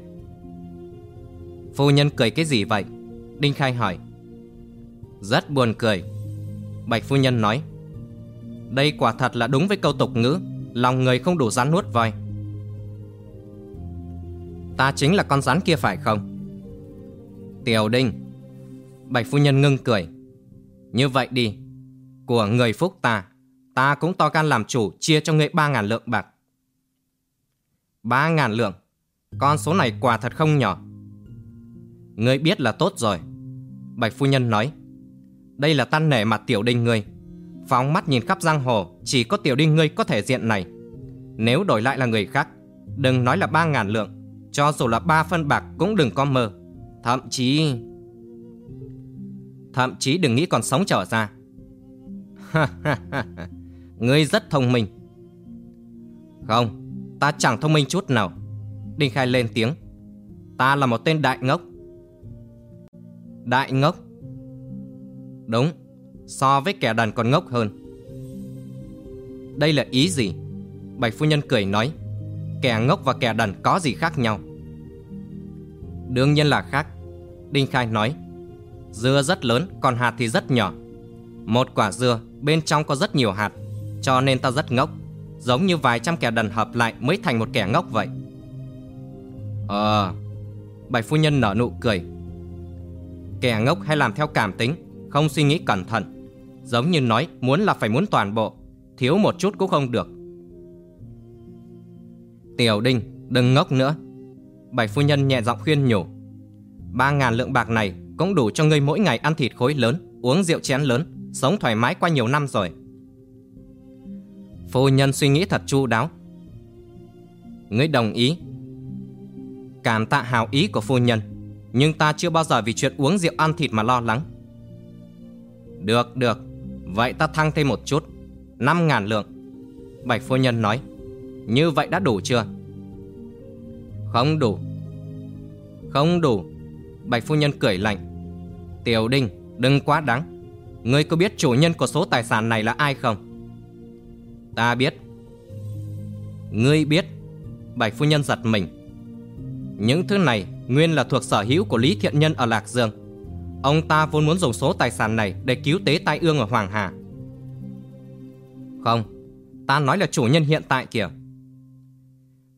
Phu nhân cười cái gì vậy? Đinh Khai hỏi. Rất buồn cười. Bạch phu nhân nói, Đây quả thật là đúng với câu tục ngữ, Lòng người không đủ rắn nuốt voi. Ta chính là con rắn kia phải không? Tiểu Đinh. Bạch phu nhân ngưng cười, Như vậy đi, Của người phúc ta Ta cũng to can làm chủ chia cho ngươi ba ngàn lượng bạc. Ba ngàn lượng? Con số này quả thật không nhỏ. Ngươi biết là tốt rồi, Bạch phu nhân nói. Đây là tan nể mặt tiểu đinh ngươi Phóng mắt nhìn khắp giang hồ, Chỉ có tiểu đinh ngươi có thể diện này. Nếu đổi lại là người khác, Đừng nói là ba ngàn lượng, Cho dù là ba phân bạc cũng đừng có mơ. Thậm chí Thậm chí đừng nghĩ còn sống trở ra. Ngươi rất thông minh. Không, Ta chẳng thông minh chút nào. Đinh Khai lên tiếng. Ta là một tên đại ngốc. Đại ngốc? Đúng, So với kẻ đàn còn ngốc hơn. Đây là ý gì? Bạch phu nhân cười nói, Kẻ ngốc và kẻ đần có gì khác nhau? Đương nhiên là khác. Đinh Khai nói, Dưa rất lớn, còn hạt thì rất nhỏ. Một quả dưa, bên trong có rất nhiều hạt, Cho nên ta rất ngốc. Giống như vài trăm kẻ đần hợp lại mới thành một kẻ ngốc vậy. Ờ Bạch phu nhân nở nụ cười. Kẻ ngốc hay làm theo cảm tính? Không suy nghĩ cẩn thận. Giống như nói muốn là phải muốn toàn bộ. Thiếu một chút cũng không được. Tiểu Đinh, đừng ngốc nữa. Bạch phu nhân nhẹ giọng khuyên nhủ. Ba ngàn lượng bạc này Cũng đủ cho ngươi mỗi ngày ăn thịt khối lớn, Uống rượu chén lớn, Sống thoải mái qua nhiều năm rồi. Phu nhân suy nghĩ thật chu đáo. Ngươi đồng ý. Cảm tạ hào ý của phu nhân, Nhưng ta chưa bao giờ vì chuyện uống rượu ăn thịt mà lo lắng. Được được. Vậy ta thăng thêm một chút. Năm ngàn lượng. Bạch phu nhân nói. Như vậy đã đủ chưa? Không đủ. Không đủ. Bạch phu nhân cười lạnh. Tiểu Đinh, đừng quá đáng. Ngươi có biết chủ nhân của số tài sản này là ai không? Ta biết. Ngươi biết. Bạch phu nhân giật mình. Những thứ này nguyên là thuộc sở hữu của Lý Thiện Nhân ở Lạc Dương. Ông ta vốn muốn dùng số tài sản này Để cứu tế tai ương ở Hoàng Hà. Không, Ta nói là chủ nhân hiện tại kìa.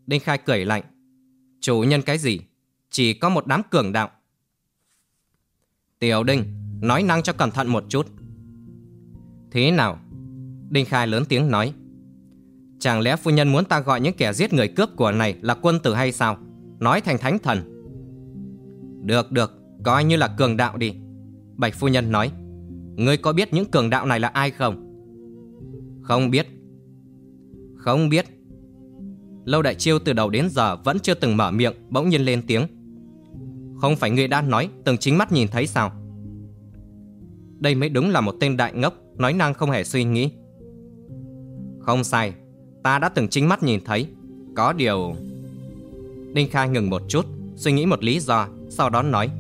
Đinh Khai cười lạnh. Chủ nhân cái gì? Chỉ có một đám cường đạo. Tiểu Đinh, Nói năng cho cẩn thận một chút. Thế nào? Đinh Khai lớn tiếng nói. Chẳng lẽ phu nhân muốn ta gọi những kẻ giết người cướp của này là quân tử hay sao? Nói thành thánh thần. Được được. Coi như là cường đạo đi. Bạch phu nhân nói, Ngươi có biết những cường đạo này là ai không? Không biết. Không biết. Lâu Đại Chiêu từ đầu đến giờ vẫn chưa từng mở miệng, Bỗng nhiên lên tiếng. Không phải ngươi đã nói, từng chính mắt nhìn thấy sao? Đây mới đúng là một tên đại ngốc, Nói năng không hề suy nghĩ. Không sai, Ta đã từng chính mắt nhìn thấy, Có điều Đinh Khai ngừng một chút, Suy nghĩ một lý do, Sau đó nói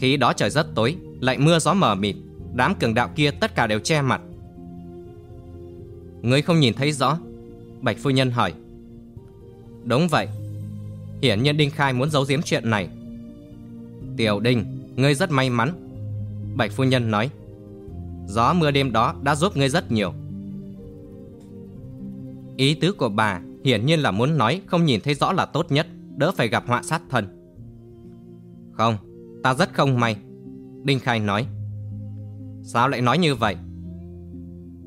khi đó trời rất tối Lại mưa gió mờ mịt Đám cường đạo kia tất cả đều che mặt. Ngươi không nhìn thấy rõ Bạch phu nhân hỏi Đúng vậy Hiển nhiên Đinh Khai muốn giấu giếm chuyện này. Tiểu Đinh Ngươi rất may mắn Bạch phu nhân nói Gió mưa đêm đó đã giúp ngươi rất nhiều. Ý tứ của bà hiển nhiên là muốn nói không nhìn thấy rõ là tốt nhất, đỡ phải gặp họa sát thân. Không, ta rất không may. Đinh Khai nói. Sao lại nói như vậy?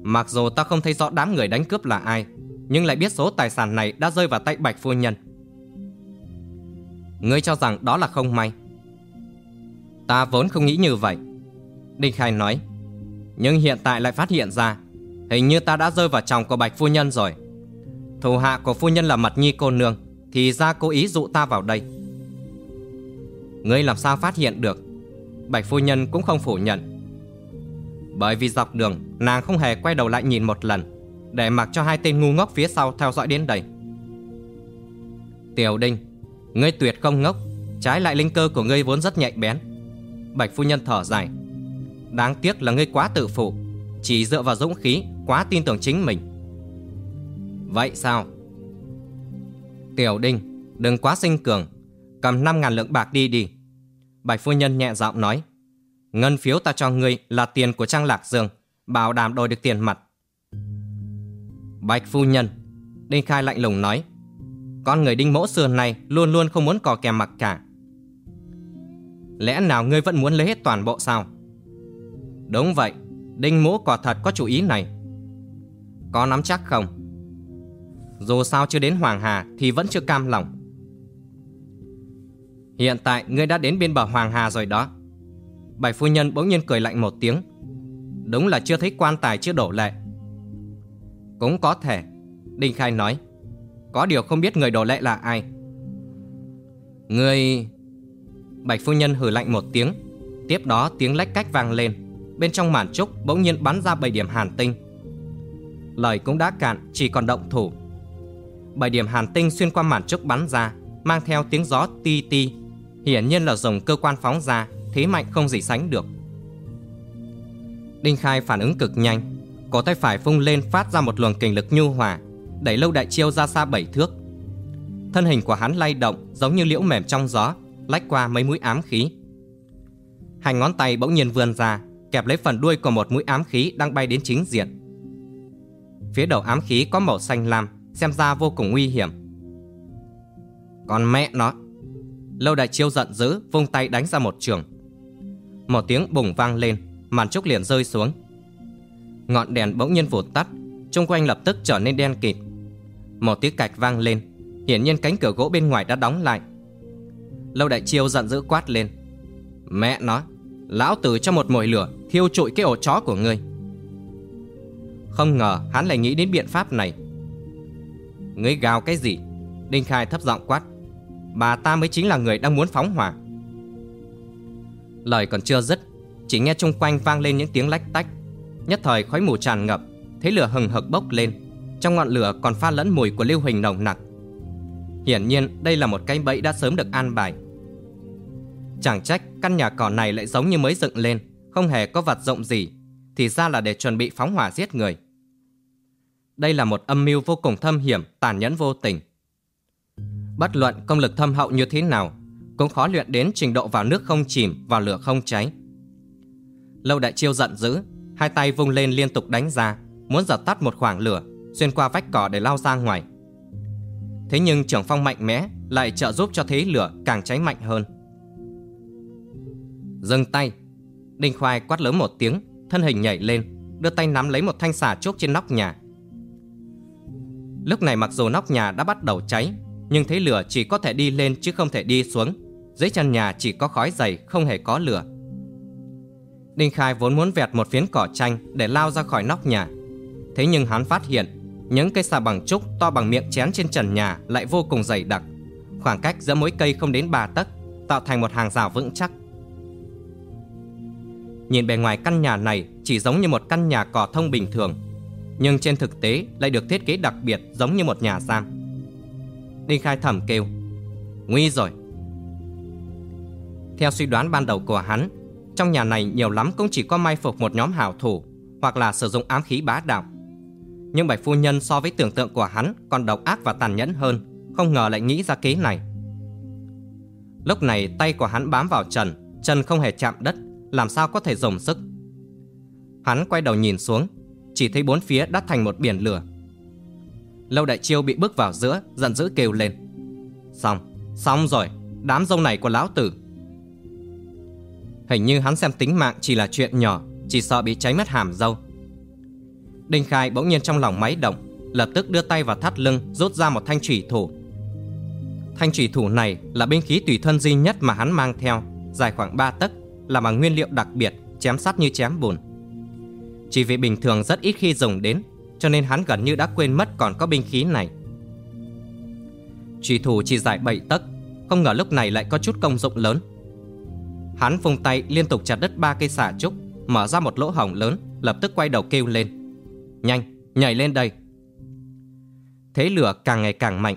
Mặc dù ta không thấy rõ đám người đánh cướp là ai, Nhưng lại biết số tài sản này đã rơi vào tay Bạch Phu Nhân Ngươi cho rằng đó là không may Ta vốn không nghĩ như vậy Đinh Khai nói Nhưng hiện tại lại phát hiện ra, Hình như ta đã rơi vào chồng của Bạch Phu Nhân rồi Thủ hạ của Phu Nhân là Mật Nhi cô nương, Thì ra cố ý dụ ta vào đây Ngươi làm sao phát hiện được? Bạch Phu Nhân cũng không phủ nhận. Bởi vì dọc đường, Nàng không hề quay đầu lại nhìn một lần, Để mặc cho hai tên ngu ngốc phía sau theo dõi đến đây. Tiểu Đinh, Ngươi tuyệt không ngốc, Trái lại linh cơ của ngươi vốn rất nhạy bén. Bạch phu nhân thở dài. Đáng tiếc là ngươi quá tự phụ, Chỉ dựa vào dũng khí, Quá tin tưởng chính mình. Vậy sao? Tiểu Đinh, Đừng quá sinh cường. Cầm 5.000 lượng bạc đi đi. Bạch phu nhân nhẹ giọng nói, Ngân phiếu ta cho ngươi là tiền của Trang Lạc Dương, Bảo đảm đổi được tiền mặt. Bạch phu nhân, Đinh Khai lạnh lùng nói, Con người đinh mẫu xưa này Luôn luôn không muốn cò kèm mặc cả. Lẽ nào ngươi vẫn muốn lấy hết toàn bộ sao? Đúng vậy, Đinh Mỗ quả thật có chủ ý này. Có nắm chắc không? Dù sao chưa đến Hoàng Hà Thì vẫn chưa cam lòng. Hiện tại, ngươi đã đến bên bờ Hoàng Hà rồi đó. Bảy phu nhân bỗng nhiên cười lạnh một tiếng. Đúng là chưa thấy quan tài, chưa đổ lệ. Cũng có thể, Đinh Khai nói. Có điều không biết người đổ lệ là ai. Người Bạch phu nhân hừ lạnh một tiếng. Tiếp đó tiếng lách cách vang lên. Bên trong màn trúc bỗng nhiên bắn ra bảy điểm hàn tinh. Lời cũng đã cạn, Chỉ còn động thủ. Bảy điểm hàn tinh xuyên qua màn trúc bắn ra, Mang theo tiếng gió ti ti. Hiển nhiên là dùng cơ quan phóng ra Thế mạnh không gì sánh được Đinh Khai phản ứng cực nhanh Cổ tay phải phung lên phát ra một luồng kình lực nhu hòa Đẩy lâu đại chiêu ra xa bảy thước Thân hình của hắn lay động Giống như liễu mềm trong gió lách qua mấy mũi ám khí. Hai ngón tay bỗng nhiên vươn ra, kẹp lấy phần đuôi của một mũi ám khí đang bay đến chính diện. Phía đầu ám khí có màu xanh lam, xem ra vô cùng nguy hiểm. Còn mẹ nó! Lâu đại chiêu giận dữ, vung tay đánh ra một trường. Một tiếng bùng vang lên, màn trúc liền rơi xuống. Ngọn đèn bỗng nhiên vụt tắt, xung quanh lập tức trở nên đen kịt. Một tiếng cạch vang lên, hiển nhiên cánh cửa gỗ bên ngoài đã đóng lại. Lâu đại chiêu giận dữ quát lên Mẹ nó, Lão tử cho một mồi lửa Thiêu trụi cái ổ chó của ngươi Không ngờ hắn lại nghĩ đến biện pháp này Ngươi gào cái gì Đinh Khai thấp giọng quát Bà ta mới chính là người đang muốn phóng hỏa. Lời còn chưa dứt, Chỉ nghe chung quanh vang lên những tiếng lách tách. Nhất thời khói mù tràn ngập Thấy lửa hừng hực bốc lên. Trong ngọn lửa còn pha lẫn mùi của lưu huỳnh nồng nặc. Hiển nhiên, đây là một cái bẫy đã sớm được an bài. Chẳng trách căn nhà cỏ này lại giống như mới dựng lên, Không hề có vật rộng gì, Thì ra là để chuẩn bị phóng hỏa giết người. Đây là một âm mưu vô cùng thâm hiểm, Tàn nhẫn vô tình. Bất luận công lực thâm hậu như thế nào, Cũng khó luyện đến trình độ vào nước không chìm, Vào lửa không cháy. Lâu đại chiêu giận dữ, Hai tay vung lên liên tục đánh ra, Muốn dập tắt một khoảng lửa, Xuyên qua vách cỏ để lao ra ngoài. Thế nhưng trưởng phong mạnh mẽ Lại trợ giúp cho thế lửa càng cháy mạnh hơn. Dừng tay, Đinh Khoai quát lớn một tiếng, Thân hình nhảy lên, Đưa tay nắm lấy một thanh xà chốt trên nóc nhà. Lúc này mặc dù nóc nhà đã bắt đầu cháy nhưng thấy lửa chỉ có thể đi lên chứ không thể đi xuống. Dưới chân nhà chỉ có khói dày, Không hề có lửa. Đinh Khai vốn muốn vẹt một phiến cỏ chanh Để lao ra khỏi nóc nhà. Thế nhưng hắn phát hiện, Những cây xà bằng trúc to bằng miệng chén trên trần nhà Lại vô cùng dày đặc. Khoảng cách giữa mỗi cây không đến 3 tấc, Tạo thành một hàng rào vững chắc. Nhìn bề ngoài căn nhà này chỉ giống như một căn nhà cỏ thông bình thường, Nhưng trên thực tế lại được thiết kế đặc biệt giống như một nhà giam. Đinh Khai thầm kêu Nguy rồi Theo suy đoán ban đầu của hắn Trong nhà này nhiều lắm cũng chỉ có may phục một nhóm hảo thủ Hoặc là sử dụng ám khí bá đạo Nhưng bạch phu nhân so với tưởng tượng của hắn Còn độc ác và tàn nhẫn hơn Không ngờ lại nghĩ ra kế này Lúc này tay của hắn bám vào trần Chân không hề chạm đất làm sao có thể dùng sức. Hắn quay đầu nhìn xuống, chỉ thấy bốn phía đã thành một biển lửa. Lâu Đại Chiêu bị bước vào giữa, giận dữ kêu lên. Xong, xong rồi, đám dâu này của lão tử. Hình như hắn xem tính mạng chỉ là chuyện nhỏ, chỉ sợ bị cháy mất hàm dâu. Đinh Khai bỗng nhiên trong lòng máy động Lập tức đưa tay vào thắt lưng Rút ra một thanh thủy thủ Thanh thủy thủ này là binh khí tùy thân duy nhất mà hắn mang theo Dài khoảng 3 tấc Là bằng nguyên liệu đặc biệt Chém sắt như chém bùn Chỉ vì bình thường rất ít khi dùng đến cho nên hắn gần như đã quên mất còn có binh khí này. Trùy thủ chỉ dài bảy tấc Không ngờ lúc này lại có chút công dụng lớn. Hắn vùng tay liên tục chặt đứt ba cây xả trúc Mở ra một lỗ hổng lớn Lập tức quay đầu kêu lên. Nhanh, nhảy lên đây. Thế lửa càng ngày càng mạnh.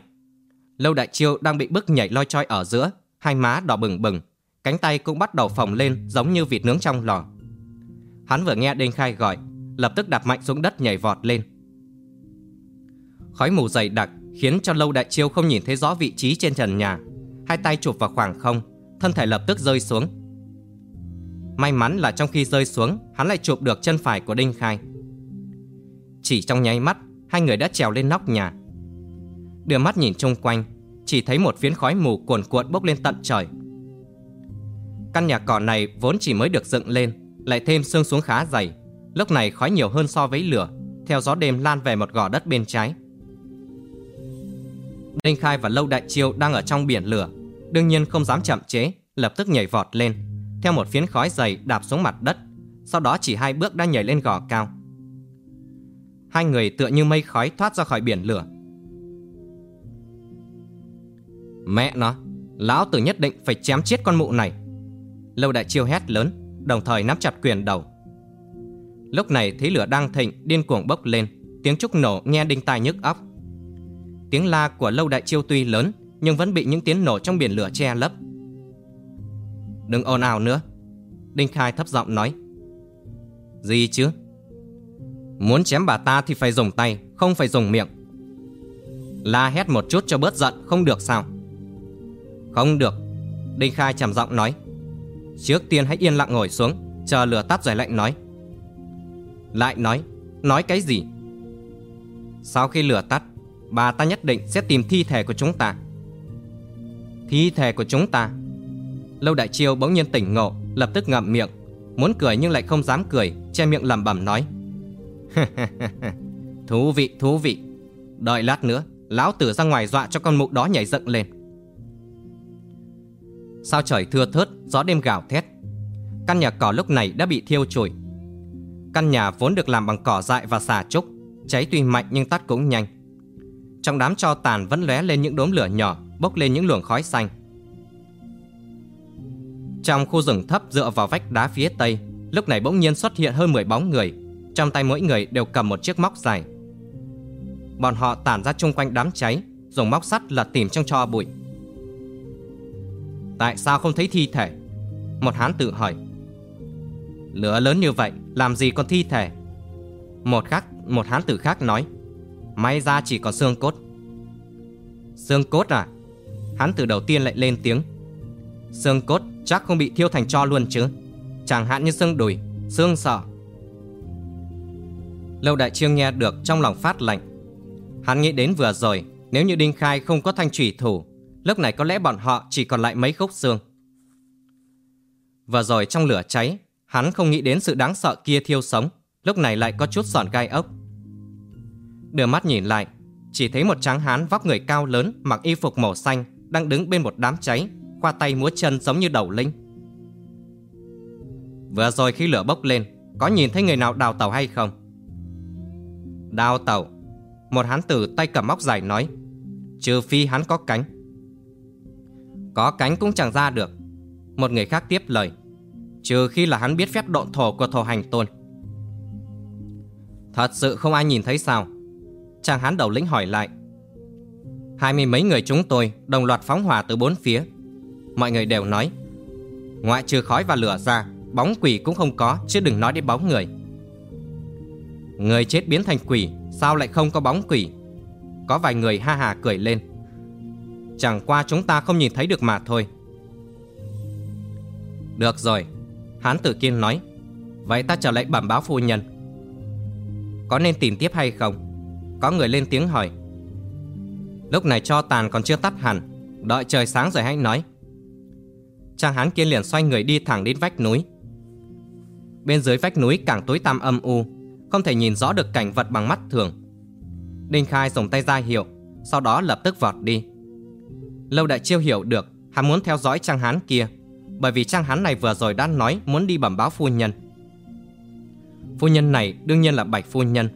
Lâu đại chiêu đang bị bức nhảy loi choi ở giữa Hai má đỏ bừng bừng Cánh tay cũng bắt đầu phồng lên Giống như vịt nướng trong lò. Hắn vừa nghe Đinh Khai gọi Lập tức đạp mạnh xuống đất nhảy vọt lên. Khói mù dày đặc Khiến cho lâu đại chiêu không nhìn thấy rõ vị trí trên trần nhà. Hai tay chụp vào khoảng không, Thân thể lập tức rơi xuống. May mắn là trong khi rơi xuống, Hắn lại chụp được chân phải của Đinh Khai. Chỉ trong nháy mắt, Hai người đã trèo lên nóc nhà. Đưa mắt nhìn chung quanh, Chỉ thấy một phiến khói mù cuồn cuộn bốc lên tận trời. Căn nhà cỏ này vốn chỉ mới được dựng lên, Lại thêm sương xuống khá dày. Lúc này khói nhiều hơn so với lửa, Theo gió đêm lan về một gò đất bên trái. Đinh Khai và Lâu Đại Chiêu đang ở trong biển lửa. Đương nhiên không dám chậm chế, Lập tức nhảy vọt lên, Theo một phiến khói dày đạp xuống mặt đất, Sau đó chỉ hai bước đã nhảy lên gò cao. Hai người tựa như mây khói thoát ra khỏi biển lửa. Mẹ nó, Lão tử nhất định phải chém chết con mụ này. Lâu đại chiêu hét lớn, Đồng thời nắm chặt quyền đầu. Lúc này thấy lửa đang thịnh, Điên cuồng bốc lên, Tiếng trúc nổ nghe đinh tai nhức óc. Tiếng la của lâu đại chiêu tuy lớn, Nhưng vẫn bị những tiếng nổ trong biển lửa che lấp. Đừng ồn ào nữa, Đinh Khai thấp giọng nói. Gì chứ? Muốn chém bà ta thì phải dùng tay, Không phải dùng miệng. La hét một chút cho bớt giận, Không được sao? Không được, Đinh Khai trầm giọng nói. Trước tiên hãy yên lặng ngồi xuống, Chờ lửa tắt rồi lạnh nói. Lại nói Nói cái gì? Sau khi lửa tắt Bà ta nhất định sẽ tìm thi thể của chúng ta. Thi thể của chúng ta. Lâu Đại Chiêu bỗng nhiên tỉnh ngộ, Lập tức ngậm miệng, Muốn cười nhưng lại không dám cười, Che miệng lẩm bẩm nói. Thú vị thú vị. Đợi lát nữa, Lão tử ra ngoài dọa cho con mụ đó nhảy dựng lên. Sao trời thưa thớt, Gió đêm gào thét. Căn nhà cỏ lúc này đã bị thiêu trụi. Căn nhà vốn được làm bằng cỏ dại và xà trúc, Cháy tuy mạnh nhưng tắt cũng nhanh. Trong đám cho tàn vẫn lóe lên những đốm lửa nhỏ, Bốc lên những luồng khói xanh. Trong khu rừng thấp dựa vào vách đá phía tây, Lúc này bỗng nhiên xuất hiện hơn 10 bóng người. Trong tay mỗi người đều cầm một chiếc móc dài. Bọn họ tản ra chung quanh đám cháy, Dùng móc sắt lật tìm trong cho bụi. Tại sao không thấy thi thể? Một hán tự hỏi. Lửa lớn như vậy, Làm gì còn thi thể? Một khác, một hán tử khác nói. May ra chỉ có xương cốt. Xương cốt à? Hắn từ đầu tiên lại lên tiếng. Xương cốt chắc không bị thiêu thành cho luôn chứ? Chẳng hạn như xương đùi, Xương sọ. Lâu đại trương nghe được trong lòng phát lạnh. Hắn nghĩ đến vừa rồi, Nếu như Đinh Khai không có thanh thủy thủ, Lúc này có lẽ bọn họ chỉ còn lại mấy khúc xương. Vừa rồi trong lửa cháy, Hắn không nghĩ đến sự đáng sợ kia thiêu sống, Lúc này lại có chút sòn gai ốc. Đưa mắt nhìn lại. Chỉ thấy một tráng hán vóc người cao lớn Mặc y phục màu xanh Đang đứng bên một đám cháy, Khoa tay múa chân giống như đầu linh. Vừa rồi khi lửa bốc lên, Có nhìn thấy người nào đào tàu hay không? Đào tàu. Một hán tử tay cầm móc dài nói, Trừ phi hắn có cánh. Có cánh cũng chẳng ra được. Một người khác tiếp lời, Trừ khi là hắn biết phép độn thổ của thổ hành tôn. Thật sự không ai nhìn thấy sao? Chàng hán đầu lĩnh hỏi lại. Hai mươi mấy người chúng tôi Đồng loạt phóng hỏa từ bốn phía. Mọi người đều nói, Ngoại trừ khói và lửa ra, Bóng quỷ cũng không có, Chứ đừng nói đến bóng người. Người chết biến thành quỷ, Sao lại không có bóng quỷ? Có vài người ha hà cười lên. Chẳng qua chúng ta không nhìn thấy được mà thôi. Được rồi, Hán tử kiên nói. Vậy ta trở lại bẩm báo phu nhân. Có nên tìm tiếp hay không? Có người lên tiếng hỏi Lúc này cho tàn còn chưa tắt hẳn Đợi trời sáng rồi hãy nói Trang hán kia liền xoay người đi thẳng đến vách núi Bên dưới vách núi càng tối tăm âm u không thể nhìn rõ được cảnh vật bằng mắt thường. Đinh Khai dùng tay ra hiệu, sau đó lập tức vọt đi. Lâu Đại Chiêu hiểu được hắn muốn theo dõi Trang Hán kia, bởi vì Trang Hán này vừa rồi đã nói muốn đi bẩm báo phu nhân. Phu nhân này đương nhiên là Bạch Phu Nhân.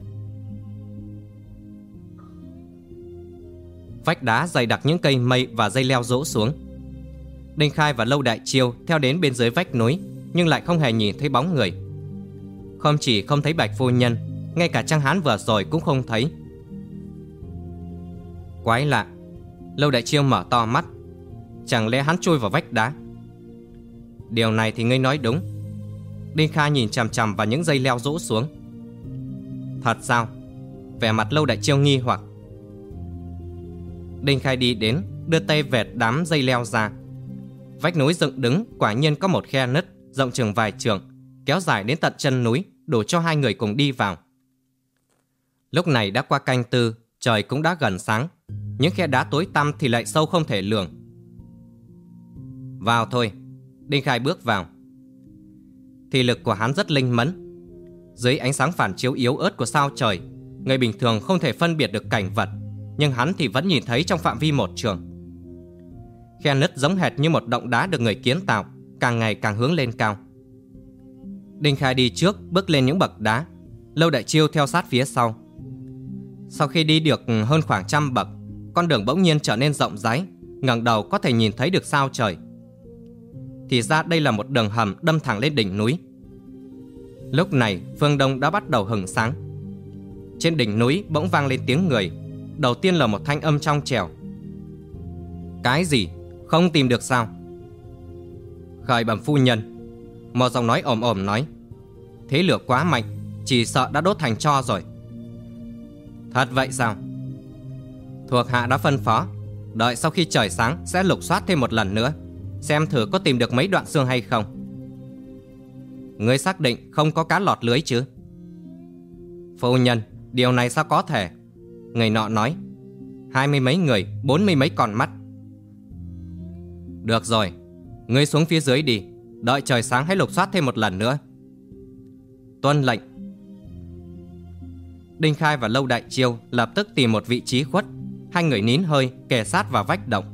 Vách đá dày đặc những cây mây và dây leo rũ xuống. Đinh Khai và Lâu Đại Chiêu theo đến bên dưới vách núi, nhưng lại không hề nhìn thấy bóng người. Không chỉ không thấy Bạch Phu Nhân, ngay cả Trang Hán vừa rồi cũng không thấy. Quái lạ, Lâu Đại Chiêu mở to mắt. Chẳng lẽ hắn chui vào vách đá? Điều này thì ngươi nói đúng. Đinh Kha nhìn chằm chằm vào những dây leo rũ xuống. Thật sao? Vẻ mặt Lâu Đại Chiêu nghi hoặc. Đinh Khai đi đến, đưa tay vẹt đám dây leo ra. Vách núi dựng đứng quả nhiên có một khe nứt rộng chừng vài trường, kéo dài đến tận chân núi, đủ cho hai người cùng đi vào. Lúc này đã qua canh tư, trời cũng đã gần sáng. Những khe đá tối tăm thì lại sâu không thể lường. Vào thôi. Đinh Khai bước vào. Thì lực của hắn rất linh mẫn. Dưới ánh sáng phản chiếu yếu ớt của sao trời, người bình thường không thể phân biệt được cảnh vật, nhưng hắn thì vẫn nhìn thấy trong phạm vi một trường. Khe nứt giống hệt như một động đá được người kiến tạo, càng ngày càng hướng lên cao. Đinh Khai đi trước, bước lên những bậc đá, Lâu Đại Chiêu theo sát phía sau. Sau khi đi được hơn khoảng trăm bậc, con đường bỗng nhiên trở nên rộng rãi, ngẩng đầu có thể nhìn thấy được sao trời. Thì ra đây là một đường hầm đâm thẳng lên đỉnh núi. Lúc này, phương đông đã bắt đầu hừng sáng. Trên đỉnh núi bỗng vang lên tiếng người, đầu tiên là một thanh âm trong trèo. Cái gì? Không tìm được sao? Khởi bẩm phu nhân. Một giọng nói ồm ồm nói. Thế lửa quá mạnh, chỉ sợ đã đốt thành cho rồi. Thật vậy sao? Thuộc hạ đã phân phó Đợi sau khi trời sáng sẽ lục soát thêm một lần nữa Xem thử có tìm được mấy đoạn xương hay không Ngươi xác định không có cá lọt lưới chứ Phu nhân Điều này sao có thể Người nọ nói, Hai mươi mấy người, Bốn mươi mấy con mắt. Được rồi, Ngươi xuống phía dưới đi, Đợi trời sáng hãy lục soát thêm một lần nữa. Tuân lệnh. Đinh Khai và Lâu Đại Chiêu lập tức tìm một vị trí khuất. Hai người nín hơi, kề sát vào vách động.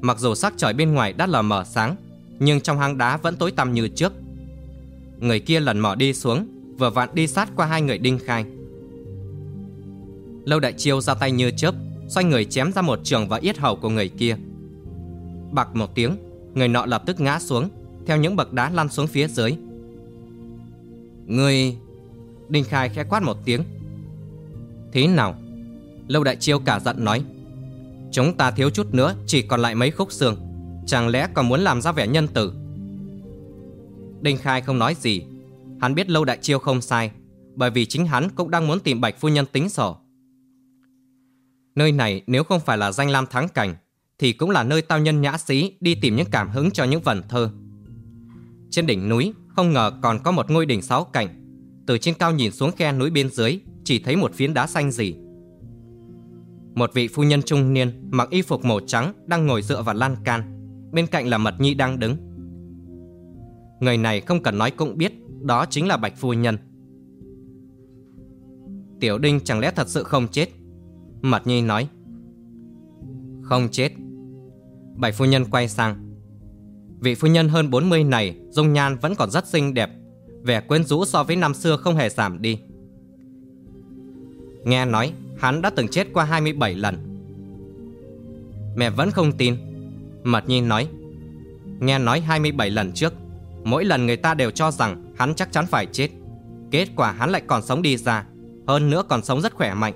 Mặc dù sắc trời bên ngoài đã lờ mờ sáng, Nhưng trong hang đá vẫn tối tăm như trước. Người kia lần mò đi xuống, Vừa vặn đi sát qua hai người đinh khai. Lâu đại chiêu ra tay như chớp, Xoay người chém ra một trường vào yết hầu của người kia. Bạc một tiếng, Người nọ lập tức ngã xuống, Theo những bậc đá lăn xuống phía dưới. Người... Đinh Khai khẽ quát một tiếng. Thế nào? Lâu Đại Chiêu cả giận nói. Chúng ta thiếu chút nữa, chỉ còn lại mấy khúc xương. Chẳng lẽ còn muốn làm ra vẻ nhân tử? Đinh Khai không nói gì. Hắn biết Lâu Đại Chiêu không sai, Bởi vì chính hắn cũng đang muốn tìm Bạch Phu Nhân tính sổ. Nơi này nếu không phải là danh lam thắng cảnh Thì cũng là nơi tao nhân nhã sĩ Đi tìm những cảm hứng cho những vần thơ Trên đỉnh núi Không ngờ còn có một ngôi đỉnh sáu cạnh. Từ trên cao nhìn xuống khe núi bên dưới Chỉ thấy một phiến đá xanh gì một vị phu nhân trung niên mặc y phục màu trắng đang ngồi dựa vào lan can. Bên cạnh là Mật Nhi đang đứng. Người này không cần nói cũng biết, đó chính là Bạch Phu Nhân. Tiểu Đinh chẳng lẽ thật sự không chết? Mật Nhi nói. Không chết. Bạch Phu Nhân quay sang. Vị phu nhân hơn 40 này, dung nhan vẫn còn rất xinh đẹp, vẻ quyến rũ so với năm xưa không hề giảm đi. Nghe nói hắn đã từng chết qua 27 lần. Mẹ vẫn không tin. Mật Nhi nói, nghe nói 27 lần trước, mỗi lần người ta đều cho rằng hắn chắc chắn phải chết. Kết quả hắn lại còn sống đi ra, hơn nữa còn sống rất khỏe mạnh.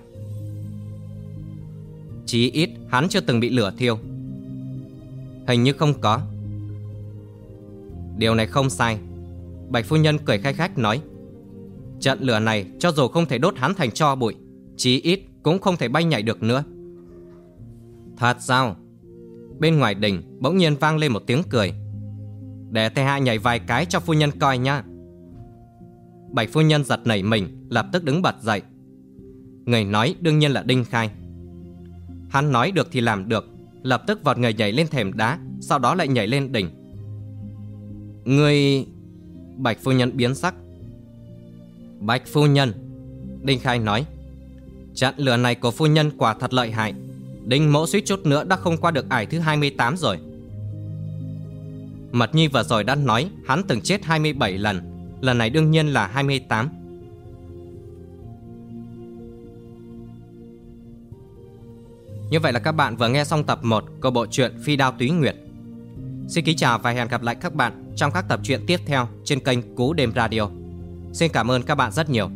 Chí ít hắn chưa từng bị lửa thiêu. Hình như không có. Điều này không sai. Bạch phu nhân cười khai khách nói, trận lửa này cho dù không thể đốt hắn thành cho bụi, chí ít cũng không thể bay nhảy được nữa. Thật sao? Bên ngoài đỉnh bỗng nhiên vang lên một tiếng cười. Để thầy hạ nhảy vài cái cho phu nhân coi nha. Bạch phu nhân giật nảy mình, lập tức đứng bật dậy. Người nói đương nhiên là Đinh Khai. Hắn nói được thì làm được, lập tức vọt người nhảy lên thềm đá, sau đó lại nhảy lên đỉnh. Người... Bạch phu nhân biến sắc. Bạch phu nhân Đinh Khai nói Trận lửa này của phu nhân quả thật lợi hại Đinh mỗ suýt chút nữa đã không qua được ải thứ 28 rồi Mật Nhi vừa rồi đã nói hắn từng chết 27 lần Lần này đương nhiên là 28 Như vậy là các bạn vừa nghe xong tập 1 của bộ truyện Phi Đao Túy Nguyệt. Xin kính chào và hẹn gặp lại các bạn trong các tập truyện tiếp theo trên kênh Cú Đêm Radio. Xin cảm ơn các bạn rất nhiều.